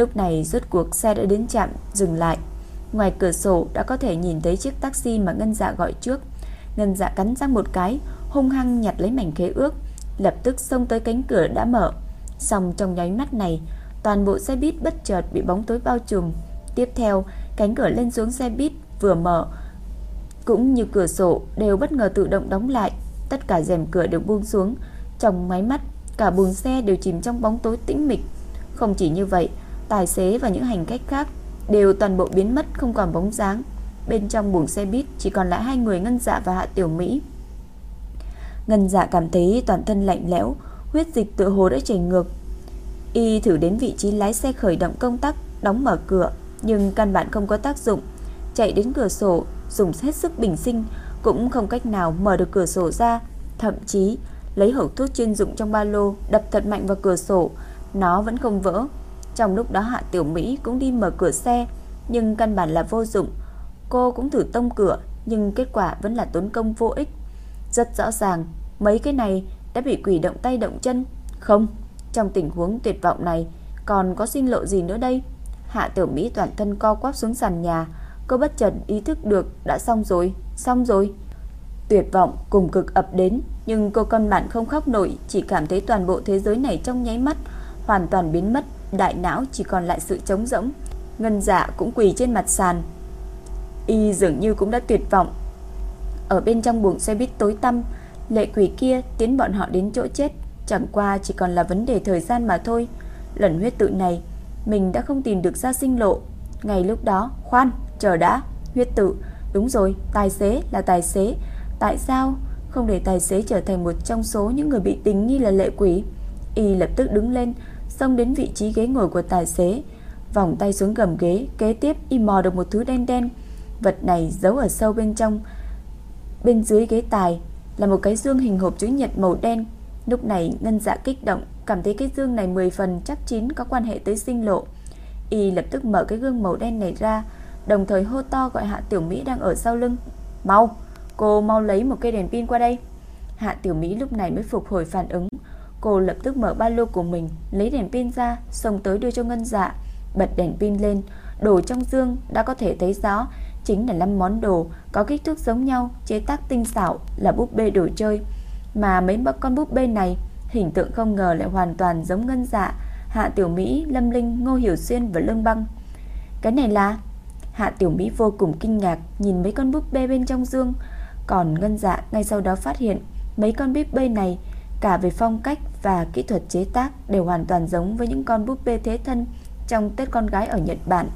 Lúc này rốt cuộc xe đã đến trạm dừng lại. Ngoài cửa sổ đã có thể nhìn thấy chiếc taxi mà Ngân Dạ gọi trước. Ngân Dạ cắn răng một cái, hung hăng nhặt lấy mảnh khế ước, lập tức xông tới cánh cửa đã mở. Xong trong nháy mắt này, toàn bộ xe buýt bất chợt bị bóng tối bao trùm. Tiếp theo, cánh cửa lên xuống xe buýt vừa mở, cũng như cửa sổ đều bất ngờ tự động đóng lại. Tất cả rèm cửa đều buông xuống, trong máy mắt, cả buồng xe đều chìm trong bóng tối tĩnh mịch. Không chỉ như vậy, tài xế và những hành khách khác đều toàn bộ biến mất không còn bóng dáng. Bên trong buồng xe buýt chỉ còn lại hai người Ngân Dạ và Hạ Tiểu Mỹ. Ngân Dạ cảm thấy toàn thân lạnh lẽo, huyết dịch tựa hồ đã chảy ngược. Y thử đến vị trí lái xe khởi động công tắc, đóng mở cửa, nhưng căn bản không có tác dụng. Chạy đến cửa sổ, dùng hết sức bình sinh, cũng không cách nào mở được cửa sổ ra. Thậm chí, lấy hộp thuốc chuyên dụng trong ba lô, đập thật mạnh vào cửa sổ, nó vẫn không vỡ. Trong lúc đó Hạ Tiểu Mỹ cũng đi mở cửa xe, nhưng căn bản là vô dụng. Cô cũng thử tông cửa, nhưng kết quả vẫn là tốn công vô ích. Rất rõ ràng, mấy cái này đã bị quỷ động tay động chân. Không, trong tình huống tuyệt vọng này còn có sinh lộ gì nữa đây? Hạ Tiểu Mỹ toàn thân co quắp xuống sàn nhà, cô bất chợt ý thức được đã xong rồi, xong rồi. Tuyệt vọng cùng cực ập đến, nhưng cô căn bản không khóc nổi, chỉ cảm thấy toàn bộ thế giới này trong nháy mắt hoàn toàn biến mất, đại não chỉ còn lại sự trống rỗng. Ngân Dạ cũng quỳ trên mặt sàn. Y dường như cũng đã tuyệt vọng. Ở bên trong buồng xe buýt tối tăm, lệ quỷ kia tiến bọn họ đến chỗ chết, chẳng qua chỉ còn là vấn đề thời gian mà thôi. Lần huyết tự này, mình đã không tìm được ra sinh lộ. Ngày lúc đó, khoan, chờ đã, huyết tự, đúng rồi, tài xế là tài xế. Tại sao không để tài xế trở thành một trong số những người bị tính nghi là lệ quỷ? Y lập tức đứng lên, xông đến vị trí ghế ngồi của tài xế, vòng tay xuống gầm ghế, kế tiếp y mò được một thứ đen đen. Vật này giấu ở sâu bên trong, bên dưới ghế tài là một cái dương hình hộp chữ nhật màu đen. Lúc này Ngân Dạ kích động, cảm thấy cái dương này 10 phần chắc chín có quan hệ tới sinh lộ. Y lập tức mở cái gương màu đen này ra, đồng thời hô to gọi Hạ Tiểu Mỹ đang ở sau lưng. Mau, cô mau lấy một cây đèn pin qua đây. Hạ Tiểu Mỹ lúc này mới phục hồi phản ứng. Cô lập tức mở ba lô của mình, lấy đèn pin ra, xông tới đưa cho Ngân Dạ, bật đèn pin lên, đồ trong dương đã có thể thấy rõ, chính là 5 món đồ có kích thước giống nhau, chế tác tinh xảo là búp bê đồ chơi. Mà mấy con búp bê này, hình tượng không ngờ lại hoàn toàn giống Ngân Dạ, Hạ Tiểu Mỹ, Lâm Linh, Ngô Hiểu Xuyên và Lương Băng. Cái này là Hạ Tiểu Mỹ vô cùng kinh ngạc nhìn mấy con búp bê bên trong dương, còn Ngân Dạ ngay sau đó phát hiện mấy con búp bê này cả về phong cách và kỹ thuật chế tác đều hoàn toàn giống với những con búp bê thế thân trong Tết con gái ở Nhật Bản.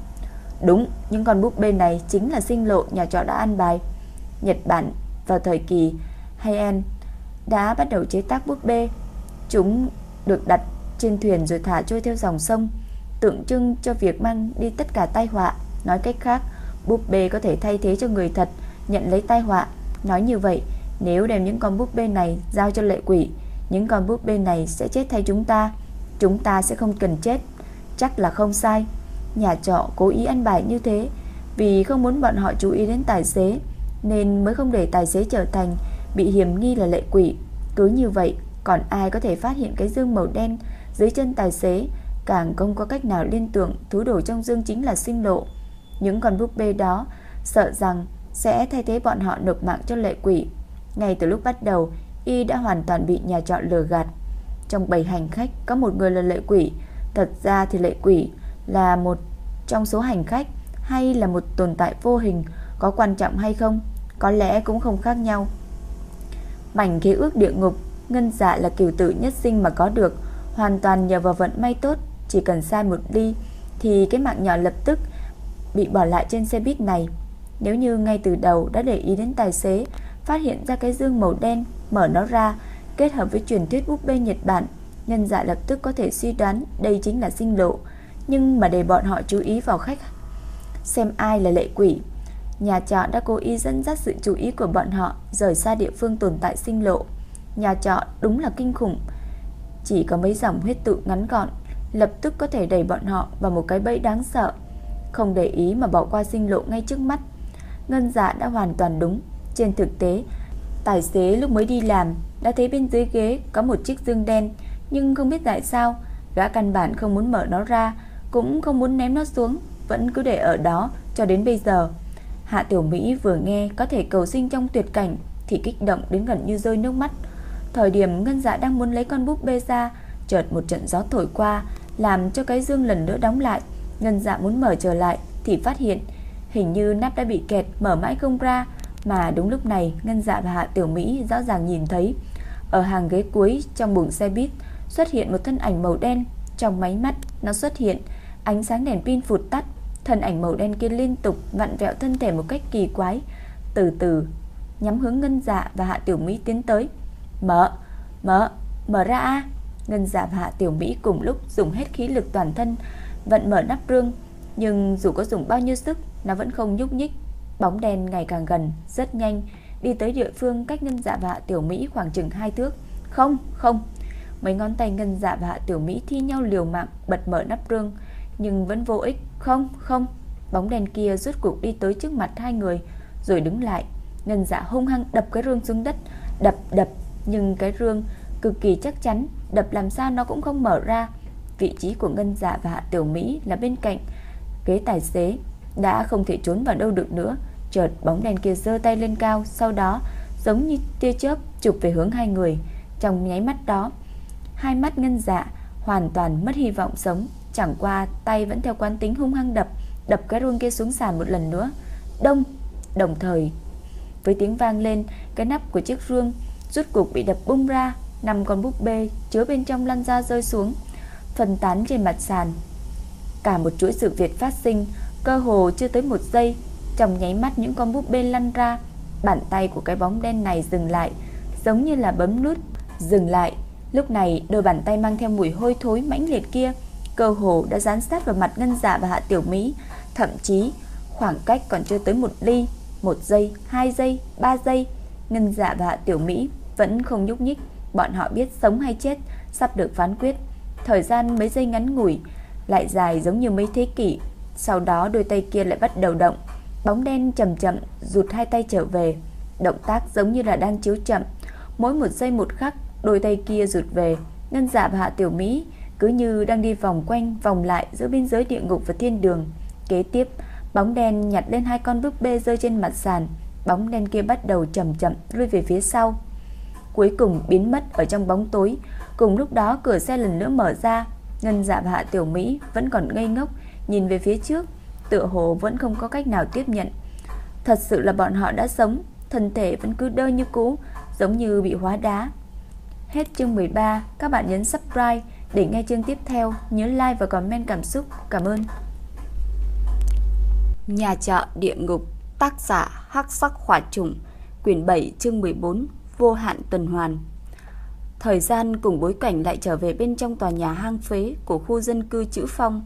Đúng, những con búp bê này chính là sinh lộ nhà trọ đã ăn bài. Nhật Bản vào thời kỳ Heian đã bắt đầu chế tác búp bê. Chúng được đặt trên thuyền rồi thả trôi theo dòng sông, tượng trưng cho việc mang đi tất cả tai họa. Nói cách khác, búp bê có thể thay thế cho người thật nhận lấy tai họa. Nói như vậy, nếu đem những con búp bê này giao cho lệ quỷ, những con búp bê này sẽ chết thay chúng ta. Chúng ta sẽ không cần chết. Chắc là không sai. Nhà trọ cố ý ăn bài như thế vì không muốn bọn họ chú ý đến tài xế nên mới không để tài xế trở thành bị hiểm nghi là lệ quỷ. Cứ như vậy, còn ai có thể phát hiện cái dương màu đen dưới chân tài xế, càng không có cách nào liên tưởng thứ đồ trong dương chính là sinh lộ. Những con búp bê đó sợ rằng sẽ thay thế bọn họ nộp mạng cho lệ quỷ. Ngay từ lúc bắt đầu, y đã hoàn toàn bị nhà trọ lừa gạt. Trong bảy hành khách, có một người là lệ quỷ. Thật ra thì lệ quỷ là một trong số hành khách Hay là một tồn tại vô hình, Có quan trọng hay không, Có lẽ cũng không khác nhau. Mảnh khế ước địa ngục, Ngân dạ là kiều tử nhất sinh mà có được, Hoàn toàn nhờ vào vận may tốt, Chỉ cần sai một ly Thì cái mạng nhỏ lập tức bị bỏ lại trên xe buýt này. Nếu như ngay từ đầu đã để ý đến tài xế, Phát hiện ra cái dương màu đen Mở nó ra, Kết hợp với truyền thuyết búp bê Nhật Bản, Nhân dạ lập tức có thể suy đoán Đây chính là sinh lộ, Nhưng mà để bọn họ chú ý vào khách Xem ai là lệ quỷ. Nhà trọ đã cố ý dẫn dắt sự chú ý của bọn họ Rời xa địa phương tồn tại sinh lộ. Nhà trọ đúng là kinh khủng, Chỉ có mấy dòng huyết tự ngắn gọn, Lập tức có thể đẩy bọn họ vào một cái bẫy đáng sợ. Không để ý mà bỏ qua sinh lộ ngay trước mắt, Ngân dạ đã hoàn toàn đúng. Trên thực tế Tài xế lúc mới đi làm Đã thấy bên dưới ghế có một chiếc dương đen, Nhưng không biết tại sao, Gã căn bản không muốn mở nó ra, Cũng không muốn ném nó xuống, Vẫn cứ để ở đó cho đến bây giờ. Hạ Tiểu Mỹ vừa nghe có thể cầu sinh trong tuyệt cảnh Thì kích động đến gần như rơi nước mắt. Thời điểm Ngân Dạ đang muốn lấy con búp bê ra, Chợt một trận gió thổi qua, Làm cho cái dương lần nữa đóng lại. Ngân Dạ muốn mở trở lại Thì phát hiện hình như nắp đã bị kẹt Mở mãi không ra mà đúng lúc này Ngân Dạ và Hạ Tiểu Mỹ rõ ràng nhìn thấy. Ở hàng ghế cuối trong buồng xe buýt Xuất hiện một thân ảnh màu đen. Trong máy mắt nó xuất hiện Ánh sáng đèn pin phụt tắt. Thân ảnh màu đen kia liên tục vặn vẹo thân thể một cách kỳ quái. Từ từ Nhắm hướng Ngân Dạ và Hạ Tiểu Mỹ tiến tới. Mở, mở, mở ra a. Ngân Dạ và Hạ Tiểu Mỹ cùng lúc dùng hết khí lực toàn thân vận mở nắp rương, nhưng dù có dùng bao nhiêu sức, nó vẫn không nhúc nhích. Bóng đen ngày càng gần, rất nhanh, đi tới địa phương cách Ngân Dạ vạ Tiểu Mỹ khoảng chừng hai thước. Không, không. Mấy ngón tay Ngân Dạ vạ Tiểu Mỹ thi nhau liều mạng bật mở nắp rương, nhưng vẫn vô ích. Không, không. Bóng đen kia rút cuộc đi tới trước mặt hai người, rồi đứng lại. Ngân Dạ hung hăng đập cái rương xuống đất, đập đập nhưng cái rương cực kỳ chắc chắn, đập làm sao nó cũng không mở ra. Vị trí của Ngân Dạ và Hạ Tiểu Mỹ là bên cạnh ghế tài xế, đã không thể trốn vào đâu được nữa. Chợt bóng đèn kia giơ tay lên cao, sau đó giống như tia chớp chụp về hướng hai người. Trong nháy mắt đó, hai mắt Ngân Dạ hoàn toàn mất hy vọng sống, chẳng qua tay vẫn theo quán tính hung hăng đập, đập cái rương kia xuống sàn một lần nữa. Đông, đồng thời với tiếng vang lên, cái nắp của chiếc rương rút cục bị đập bung ra, năm con búp bê chứa bên trong lăn ra rơi xuống, phân tán trên mặt sàn. Cả một chuỗi sự việc phát sinh, cơ hồ chưa tới một giây, trong nháy mắt những con búp bê lăn ra, bàn tay của cái bóng đen này dừng lại, giống như là bấm nút, dừng lại. Lúc này, đôi bàn tay mang theo mùi hôi thối mãnh liệt kia, cơ hồ đã dán sát vào mặt Ngân Dạ và Hạ Tiểu Mỹ, thậm chí khoảng cách còn chưa tới một ly, một giây, hai giây, ba giây, Ngân Dạ và Hạ Tiểu Mỹ vẫn không nhúc nhích, bọn họ biết sống hay chết sắp được phán quyết. Thời gian mấy giây ngắn ngủi lại dài giống như mấy thế kỷ, sau đó đôi tay kia lại bắt đầu động. Bóng đen chậm chậm rụt hai tay trở về, động tác giống như là đang chiếu chậm, mỗi một giây một khắc, đôi tay kia rụt về. Ngân Dạ và Hạ Tiểu Mỹ cứ như đang đi vòng quanh vòng lại giữa biên giới địa ngục và thiên đường. Kế tiếp, bóng đen nhặt lên hai con búp bê rơi trên mặt sàn, bóng đen kia bắt đầu chậm chậm lui về phía sau cuối cùng biến mất ở trong bóng tối. Cùng lúc đó cửa xe lần nữa mở ra, Ngân Dạ và Hạ Tiểu Mỹ vẫn còn ngây ngốc nhìn về phía trước, tựa hồ vẫn không có cách nào tiếp nhận. Thật sự là bọn họ đã sống, thân thể vẫn cứ đơ như cũ, giống như bị hóa đá. Hết chương 13, các bạn nhấn subscribe để nghe chương tiếp theo, nhớ like và comment cảm xúc. Cảm ơn. Nhà trọ địa ngục, tác giả Hắc Sắc Hỏa Trùng, quyển 7 chương 14 vô hạn tuần hoàn. Thời gian cùng bối cảnh lại trở về bên trong tòa nhà hang phế của khu dân cư Chữ Phong.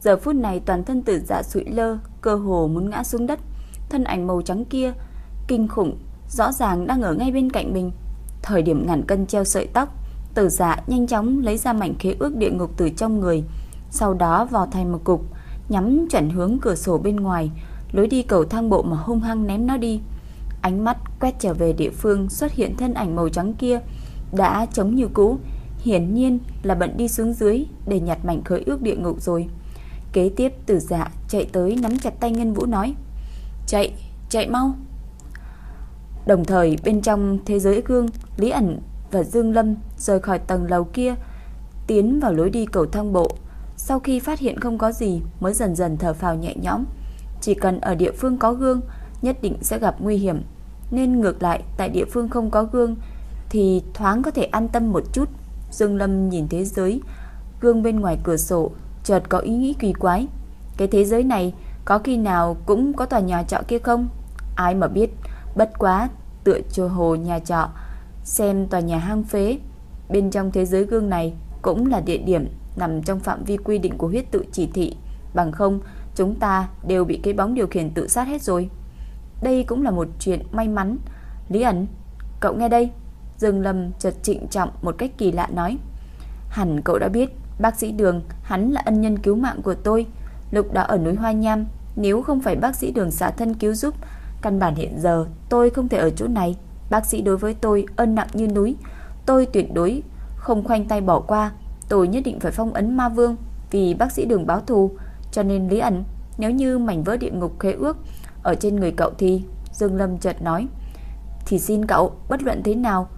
Giờ phút này toàn thân tử dạ sụi lơ, cơ hồ muốn ngã xuống đất. Thân ảnh màu trắng kia, kinh khủng, rõ ràng đang ở ngay bên cạnh mình. Thời điểm ngàn cân treo sợi tóc, tử dạ nhanh chóng lấy ra mảnh khế ước địa ngục từ trong người. Sau đó vò thành một cục, nhắm chuẩn hướng cửa sổ bên ngoài, lối đi cầu thang bộ mà hung hăng ném nó đi. Ánh mắt quét trở về địa phương xuất hiện thân ảnh màu trắng kia Đã chống như cũ Hiển nhiên là bận đi xuống dưới Để nhặt mảnh khế ước địa ngục rồi Kế tiếp tử dạ chạy tới nắm chặt tay Ngân Vũ nói Chạy, chạy mau Đồng thời bên trong thế giới gương Lý ẩn và Dương Lâm rời khỏi tầng lầu kia, tiến vào lối đi cầu thang bộ. Sau khi phát hiện không có gì mới dần dần thở phào nhẹ nhõm. Chỉ cần ở địa phương có gương, nhất định sẽ gặp nguy hiểm. Nên ngược lại, tại địa phương không có gương thì thoáng có thể an tâm một chút. Dương Lâm nhìn thế giới, gương bên ngoài cửa sổ, chợt có ý nghĩ kỳ quái. Cái thế giới này có khi nào cũng có tòa nhà trọ kia không? Ai mà biết, bất quá tựa trôi hồ nhà trọ, xem tòa nhà hang phế. Bên trong thế giới gương này cũng là địa điểm nằm trong phạm vi quy định của huyết tự chỉ thị, bằng không chúng ta đều bị cái bóng điều khiển tự sát hết rồi. Đây cũng là một chuyện may mắn. Lý ẩn, cậu nghe đây. Dương Lâm chợt trịnh trọng một cách kỳ lạ nói. Hẳn cậu đã biết, bác sĩ Đường, hắn là ân nhân cứu mạng của tôi. Lúc đó ở núi Hoa Nham, nếu không phải bác sĩ Đường xả thân cứu giúp, căn bản hiện giờ tôi không thể ở chỗ này. Bác sĩ đối với tôi ân nặng như núi, tôi tuyệt đối không khoanh tay bỏ qua, tôi nhất định phải phong ấn ma vương vì bác sĩ Đường báo thù, cho nên Lý ẩn, nếu như mảnh vỡ địa ngục khế ước ở trên người cậu thì Dương Lâm chợt nói, thì xin cậu bất luận thế nào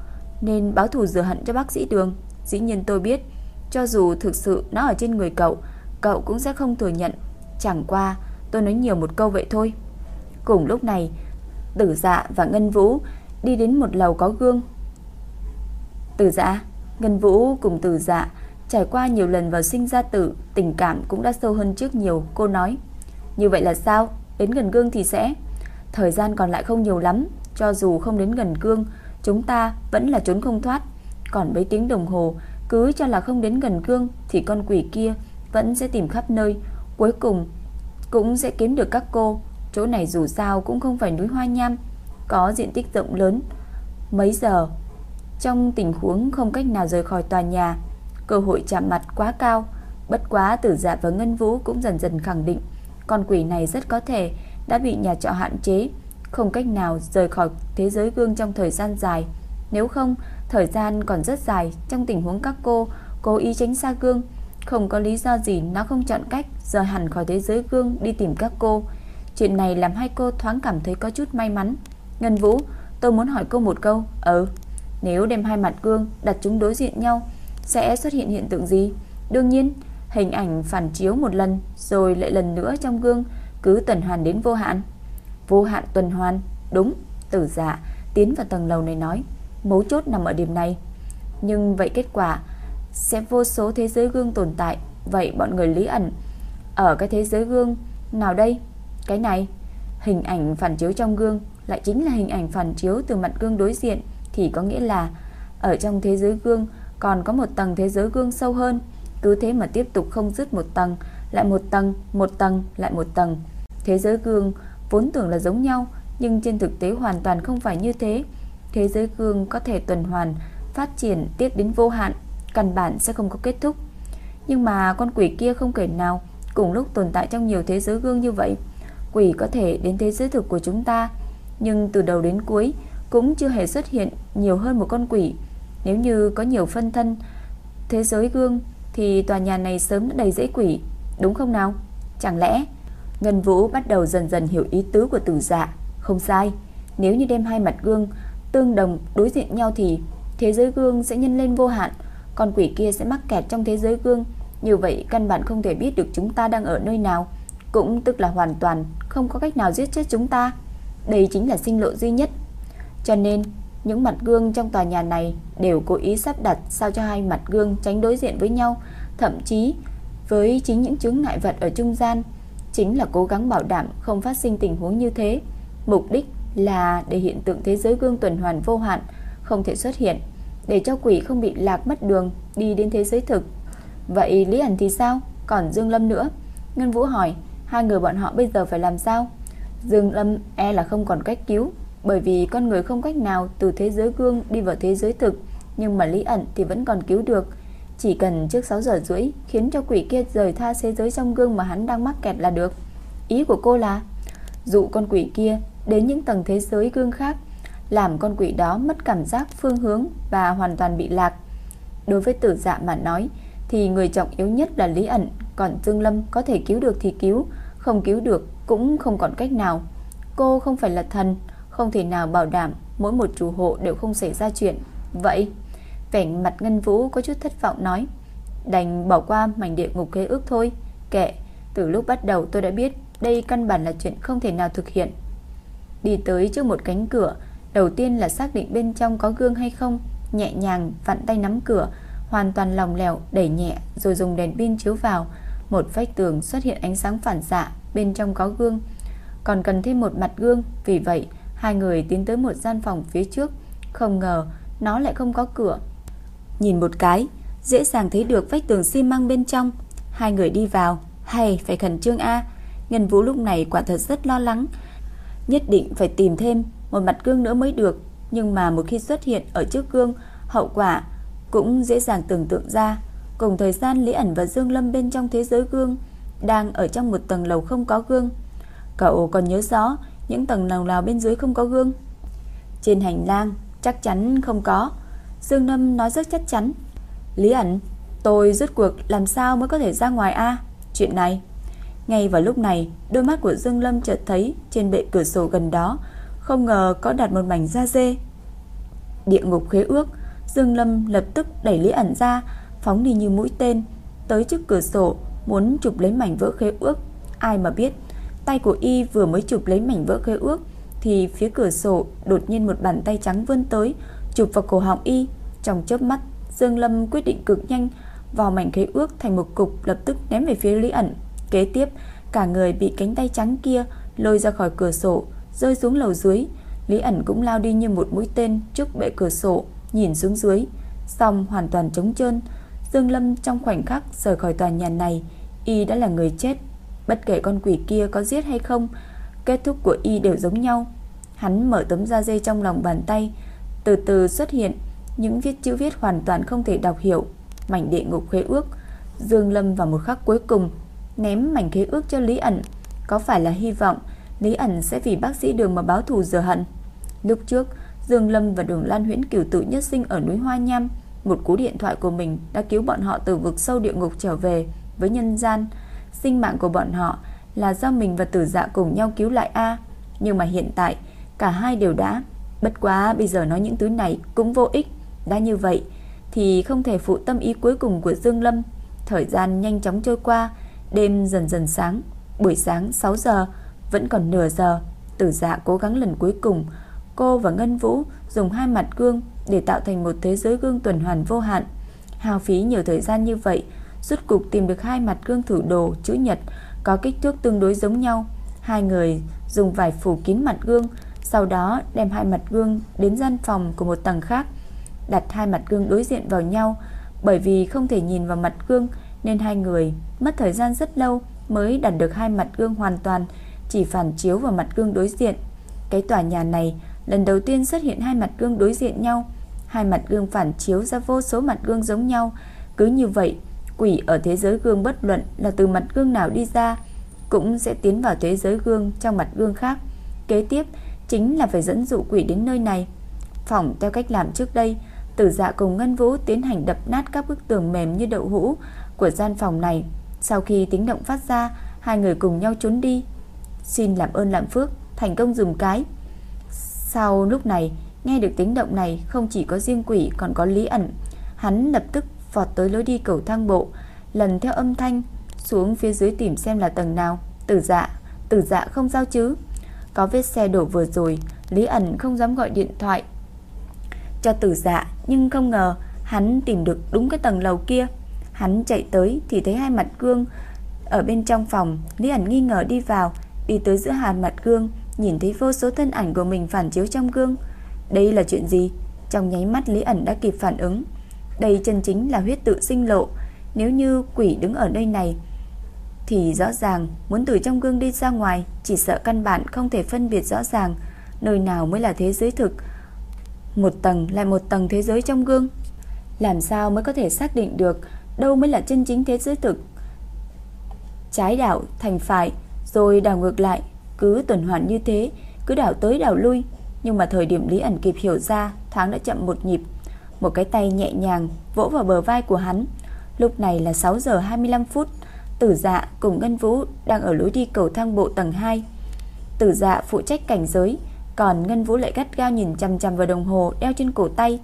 nên báo thù rửa hận cho bác sĩ Đường. Dĩ nhiên tôi biết, cho dù thực sự nó ở trên người cậu, cậu cũng sẽ không thừa nhận. Chẳng qua, tôi nói nhiều một câu vậy thôi. Cùng lúc này, Tử Dạ và Ngân Vũ đi đến một lầu có gương. Tử Dạ, Ngân Vũ cùng Tử Dạ trải qua nhiều lần vào sinh ra tử, tình cảm cũng đã sâu hơn trước nhiều, cô nói. Như vậy là sao? Đến gần gương thì sẽ Thời gian còn lại không nhiều lắm Cho dù không đến gần gương Chúng ta vẫn là trốn không thoát Còn mấy tiếng đồng hồ cứ cho là không đến gần gương Thì con quỷ kia vẫn sẽ tìm khắp nơi. Cuối cùng cũng sẽ kiếm được các cô. Chỗ này dù sao cũng không phải núi hoa nham Có diện tích rộng lớn. Mấy giờ? Trong tình huống không cách nào rời khỏi tòa nhà Cơ hội chạm mặt quá cao. Bất quá tử dạ và ngân vũ cũng dần dần khẳng định Con quỷ này rất có thể đã bị nhà trọ hạn chế, không cách nào rời khỏi thế giới gương trong thời gian dài. Nếu không, thời gian còn rất dài trong tình huống các cô cố ý tránh xa gương, không có lý do gì nó không chọn cách rời hẳn khỏi thế giới gương đi tìm các cô. Chuyện này làm hai cô thoáng cảm thấy có chút may mắn. Ngân Vũ, tôi muốn hỏi cô một câu. Ừ, nếu đem hai mặt gương đặt chúng đối diện nhau, sẽ xuất hiện hiện tượng gì? Đương nhiên, hình ảnh phản chiếu một lần rồi lại lần nữa trong gương cứ tuần hoàn đến vô hạn. Vô hạn tuần hoàn, đúng, tử dạ tiến vào tầng lầu này nói, mấu chốt nằm ở điểm này. Nhưng vậy kết quả sẽ vô số thế giới gương tồn tại, vậy bọn người lý ẩn ở cái thế giới gương nào đây? Cái này, hình ảnh phản chiếu trong gương lại chính là hình ảnh phản chiếu từ mặt gương đối diện thì có nghĩa là ở trong thế giới gương còn có một tầng thế giới gương sâu hơn, cứ thế mà tiếp tục không dứt một tầng, lại một tầng, một tầng, lại một tầng. Thế giới gương vốn tưởng là giống nhau, nhưng trên thực tế hoàn toàn không phải như thế. Thế giới gương có thể tuần hoàn, phát triển tiếp đến vô hạn, căn bản sẽ không có kết thúc. Nhưng mà con quỷ kia không kể nào cùng lúc tồn tại trong nhiều thế giới gương như vậy. Quỷ có thể đến thế giới thực của chúng ta, nhưng từ đầu đến cuối cũng chưa hề xuất hiện nhiều hơn một con quỷ. Nếu như có nhiều phân thân thế giới gương thì tòa nhà này sớm đã đầy rẫy quỷ, đúng không nào? Chẳng lẽ Ngân Vũ bắt đầu dần dần hiểu ý tứ của tử dạ. Không sai, nếu như đem hai mặt gương tương đồng đối diện nhau thì thế giới gương sẽ nhân lên vô hạn, con quỷ kia sẽ mắc kẹt trong thế giới gương. Như vậy căn bản không thể biết được chúng ta đang ở nơi nào, cũng tức là hoàn toàn không có cách nào giết chết chúng ta. Đây chính là sinh lộ duy nhất. Cho nên, những mặt gương trong tòa nhà này đều cố ý sắp đặt sao cho hai mặt gương tránh đối diện với nhau, thậm chí với chính những chứng ngại vật ở trung gian chính là cố gắng bảo đảm không phát sinh tình huống như thế. Mục đích là để hiện tượng thế giới gương tuần hoàn vô hạn không thể xuất hiện, để cho quỷ không bị lạc mất đường đi đến thế giới thực. Vậy Lý ẩn thì sao? Còn Dương Lâm nữa? Ngân Vũ hỏi, hai người bọn họ bây giờ phải làm sao? Dương Lâm e là không còn cách cứu, bởi vì con người không cách nào từ thế giới gương đi vào thế giới thực, nhưng mà Lý ẩn thì vẫn còn cứu được. Chỉ cần trước 6 giờ rưỡi khiến cho quỷ kia rời tha thế giới trong gương mà hắn đang mắc kẹt là được. Ý của cô là dụ con quỷ kia đến những tầng thế giới gương khác, làm con quỷ đó mất cảm giác phương hướng và hoàn toàn bị lạc. Đối với tử dạ mà nói thì người trọng yếu nhất là Lý ẩn, còn Dương Lâm có thể cứu được thì cứu, không cứu được cũng không còn cách nào. Cô không phải là thần, không thể nào bảo đảm mỗi một chủ hộ đều không xảy ra chuyện. Vậy, Vẻ mặt Ngân Vũ có chút thất vọng nói Đành bỏ qua mảnh địa ngục khế ước thôi Kệ Từ lúc bắt đầu tôi đã biết Đây căn bản là chuyện không thể nào thực hiện Đi tới trước một cánh cửa. Đầu tiên là xác định bên trong có gương hay không, Nhẹ nhàng vặn tay nắm cửa, Hoàn toàn lòng lèo đẩy nhẹ, Rồi dùng đèn pin chiếu vào. Một vách tường xuất hiện ánh sáng phản xạ, Bên trong có gương. Còn cần thêm một mặt gương, Vì vậy, hai người tiến tới một gian phòng phía trước. Không ngờ, nó lại không có cửa. Nhìn một cái, Dễ dàng thấy được vách tường xi măng bên trong. Hai người đi vào. Hay, phải khẩn trương A. Ngân Vũ lúc này quả thật rất lo lắng. Nhất định phải tìm thêm một mặt gương nữa mới được. Nhưng mà một khi xuất hiện ở trước gương, Hậu quả cũng dễ dàng tưởng tượng ra. Cùng thời gian, Lý ẩn và Dương Lâm bên trong thế giới gương Đang ở trong một tầng lầu không có gương. Cậu còn nhớ rõ Những tầng lầu nào bên dưới không có gương? Trên hành lang chắc chắn không có. Dương Lâm nói rất chắc chắn. Lý ẩn, Tôi rút cuộc làm sao mới có thể ra ngoài a? Chuyện này ngay vào lúc này, Đôi mắt của Dương Lâm chợt thấy Trên bệ cửa sổ gần đó, Không ngờ có đặt một mảnh da dê. Địa ngục khế ước, Dương Lâm lập tức đẩy Lý ẩn ra, Phóng đi như mũi tên, Tới trước cửa sổ, Muốn chụp lấy mảnh vỡ khế ước. Ai mà biết, Tay của y vừa mới chụp lấy mảnh vỡ khế ước, Thì phía cửa sổ đột nhiên một bàn tay trắng vươn tới, Chụp vào cổ họng y. Trong chớp mắt, Dương Lâm quyết định cực nhanh vào mảnh khế ước thành một cục, lập tức ném về phía Lý ẩn. Kế tiếp, cả người bị cánh tay trắng kia lôi ra khỏi cửa sổ, rơi xuống lầu dưới. Lý ẩn cũng lao đi như một mũi tên trước bệ cửa sổ, nhìn xuống dưới, xong hoàn toàn trống trơn. Dương Lâm trong khoảnh khắc rời khỏi tòa nhà này, y đã là người chết. Bất kể con quỷ kia có giết hay không, kết thúc của y đều giống nhau. Hắn mở tấm da dê trong lòng bàn tay, từ từ xuất hiện những viết chữ viết hoàn toàn không thể đọc hiểu Mảnh địa ngục khế ước Dương Lâm vào một khắc cuối cùng Ném mảnh khế ước cho Lý ẩn. Có phải là hy vọng Lý ẩn sẽ vì bác sĩ đường mà báo thù giờ hận? Lúc trước Dương Lâm và đường Lan huyễn cửu tự nhất sinh ở núi Hoa Nham. Một cú điện thoại của mình đã cứu bọn họ từ vực sâu địa ngục trở về Với nhân gian. Sinh mạng của bọn họ là do mình và tử dạ cùng nhau cứu lại A. Nhưng mà hiện tại Cả hai đều đã. Bất quá bây giờ nói những thứ này cũng vô ích. Đã như vậy thì không thể phụ tâm ý cuối cùng của Dương Lâm. Thời gian nhanh chóng trôi qua, đêm dần dần sáng, buổi sáng 6 giờ, vẫn còn nửa giờ. Tử dạ cố gắng lần cuối cùng, cô và Ngân Vũ dùng hai mặt gương để tạo thành một thế giới gương tuần hoàn vô hạn. Hao phí nhiều thời gian như vậy, rốt cục tìm được hai mặt gương thử đồ chữ nhật có kích thước tương đối giống nhau. Hai người dùng vải phủ kín mặt gương, sau đó đem hai mặt gương đến gian phòng của một tầng khác đặt hai mặt gương đối diện vào nhau, bởi vì không thể nhìn vào mặt gương nên hai người mất thời gian rất lâu mới đặt được hai mặt gương hoàn toàn chỉ phản chiếu vào mặt gương đối diện. Cái tòa nhà này lần đầu tiên xuất hiện hai mặt gương đối diện nhau, hai mặt gương phản chiếu ra vô số mặt gương giống nhau, cứ như vậy, quỷ ở thế giới gương bất luận là từ mặt gương nào đi ra cũng sẽ tiến vào thế giới gương trong mặt gương khác. Kế tiếp chính là phải dẫn dụ quỷ đến nơi này. Phòng theo cách làm trước đây, Tử dạ cùng Ngân Vũ tiến hành đập nát các bức tường mềm như đậu hũ của gian phòng này. Sau khi tiếng động phát ra, hai người cùng nhau trốn đi. Xin làm ơn làm phước, thành công dùng cái. Sau lúc này, nghe được tiếng động này không chỉ có riêng quỷ còn có Lý ẩn. Hắn lập tức vọt tới lối đi cầu thang bộ, lần theo âm thanh xuống phía dưới tìm xem là tầng nào. Tử dạ, tử dạ không giao chứ? Có vết xe đổ vừa rồi, Lý ẩn không dám gọi điện thoại cho tử dạ Nhưng không ngờ hắn tìm được đúng cái tầng lầu kia Hắn chạy tới thì thấy hai mặt gương Ở bên trong phòng. Lý ẩn nghi ngờ đi vào, Đi tới giữa hai mặt gương, Nhìn thấy vô số thân ảnh của mình phản chiếu trong gương. Đây là chuyện gì? Trong nháy mắt, Lý ẩn đã kịp phản ứng. Đây chân chính là huyết tự sinh lộ. Nếu như quỷ đứng ở đây này, Thì rõ ràng Muốn từ trong gương đi ra ngoài, Chỉ sợ căn bản không thể phân biệt rõ ràng Nơi nào mới là thế giới thực. Một tầng lại một tầng thế giới trong gương. Làm sao mới có thể xác định được Đâu mới là chân chính thế giới thực. Trái đảo thành phải Rồi đảo ngược lại Cứ tuần hoàn như thế Cứ đảo tới đảo lui. Nhưng mà thời điểm Lý ẩn kịp hiểu ra Tháng đã chậm một nhịp. Một cái tay nhẹ nhàng vỗ vào bờ vai của hắn. Lúc này là 6 giờ 25 phút Tử dạ cùng Ngân Vũ Đang ở lối đi cầu thang bộ tầng 2 Tử dạ phụ trách cảnh giới còn Ngân Vũ lại gắt gao nhìn chằm chằm vào đồng hồ đeo trên cổ tay.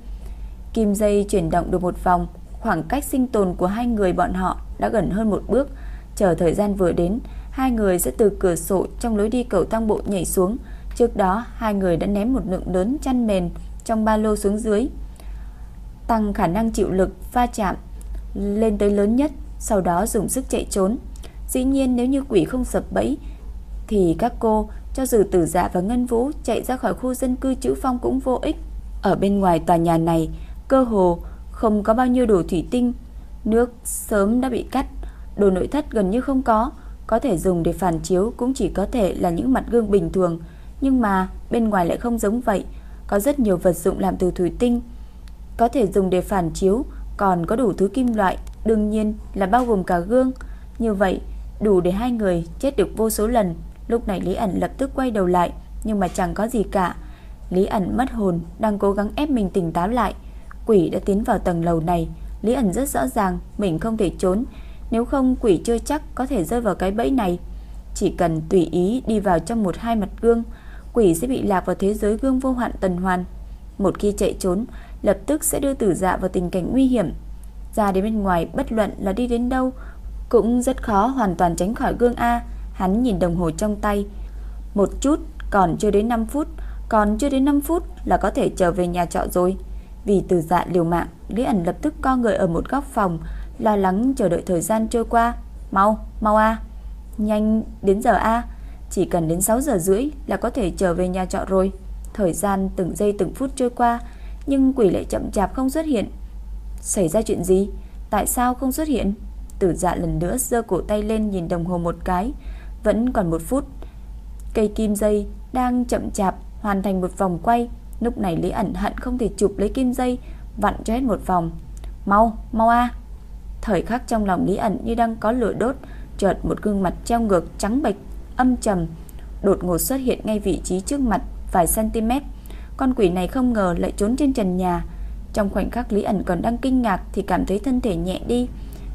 Kim dây chuyển động được một vòng, khoảng cách sinh tồn của hai người bọn họ đã gần hơn một bước. Chờ thời gian vừa đến, hai người sẽ từ cửa sổ trong lối đi cầu thang bộ nhảy xuống. Trước đó, hai người đã ném một lượng lớn chăn mền trong ba lô xuống dưới, tăng khả năng chịu lực va chạm lên tới lớn nhất, sau đó dùng sức chạy trốn. Dĩ nhiên nếu như quỷ không sập bẫy thì các cô cho dù Tử Dạ và Ngân Vũ chạy ra khỏi khu dân cư chữ phong cũng vô ích. Ở bên ngoài tòa nhà này, cơ hồ không có bao nhiêu đồ thủy tinh, nước sớm đã bị cắt, đồ nội thất gần như không có, có thể dùng để phản chiếu cũng chỉ có thể là những mặt gương bình thường, nhưng mà bên ngoài lại không giống vậy, có rất nhiều vật dụng làm từ thủy tinh, có thể dùng để phản chiếu, còn có đủ thứ kim loại, đương nhiên là bao gồm cả gương. Như vậy, đủ để hai người chết được vô số lần. Lúc này Lý ẩn lập tức quay đầu lại, nhưng mà chẳng có gì cả. Lý ẩn mất hồn, đang cố gắng ép mình tỉnh táo lại. Quỷ đã tiến vào tầng lầu này, Lý ẩn rất rõ ràng mình không thể trốn, nếu không quỷ chưa chắc có thể rơi vào cái bẫy này. Chỉ cần tùy ý đi vào trong một hai mặt gương, quỷ sẽ bị lạc vào thế giới gương vô hạn tần hoàn. Một khi chạy trốn, lập tức sẽ đưa tử dạ vào tình cảnh nguy hiểm. Ra đến bên ngoài bất luận là đi đến đâu, cũng rất khó hoàn toàn tránh khỏi gương A. Hắn nhìn đồng hồ trong tay, một chút, còn chưa đến 5 phút, còn chưa đến 5 phút là có thể trở về nhà trọ rồi. Vì từ dạ liều mạng, Lý ẩn lập tức co người ở một góc phòng, lo lắng chờ đợi thời gian trôi qua. Mau, mau a. Nhanh đến giờ a, chỉ cần đến 6 giờ rưỡi là có thể trở về nhà trọ rồi. Thời gian từng giây từng phút trôi qua, nhưng quỷ lại chậm chạp không xuất hiện. Xảy ra chuyện gì? Tại sao không xuất hiện? Tử dạ lần nữa giơ cổ tay lên nhìn đồng hồ một cái, vẫn còn một phút. Cây kim dây đang chậm chạp hoàn thành một vòng quay, lúc này Lý ẩn hận không thể chụp lấy kim dây, vặn cho hết một vòng. Mau, mau a. Thời khắc trong lòng Lý ẩn như đang có lửa đốt, chợt một gương mặt treo ngược trắng bệch, âm trầm đột ngột xuất hiện ngay vị trí trước mặt vài cm. Con quỷ này không ngờ lại trốn trên trần nhà. Trong khoảnh khắc Lý ẩn còn đang kinh ngạc thì cảm thấy thân thể nhẹ đi.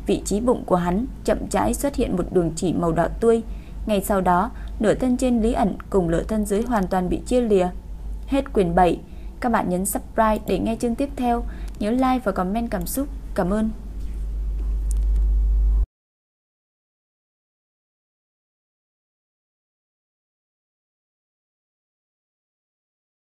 Vị trí bụng của hắn chậm rãi xuất hiện một đường chỉ màu đỏ tươi. Ngay sau đó, nửa thân trên Lý ẩn cùng nửa thân dưới hoàn toàn bị chia lìa. Hết quyền 7. Các bạn nhấn subscribe để nghe chương tiếp theo. Nhớ like và comment cảm xúc. Cảm ơn.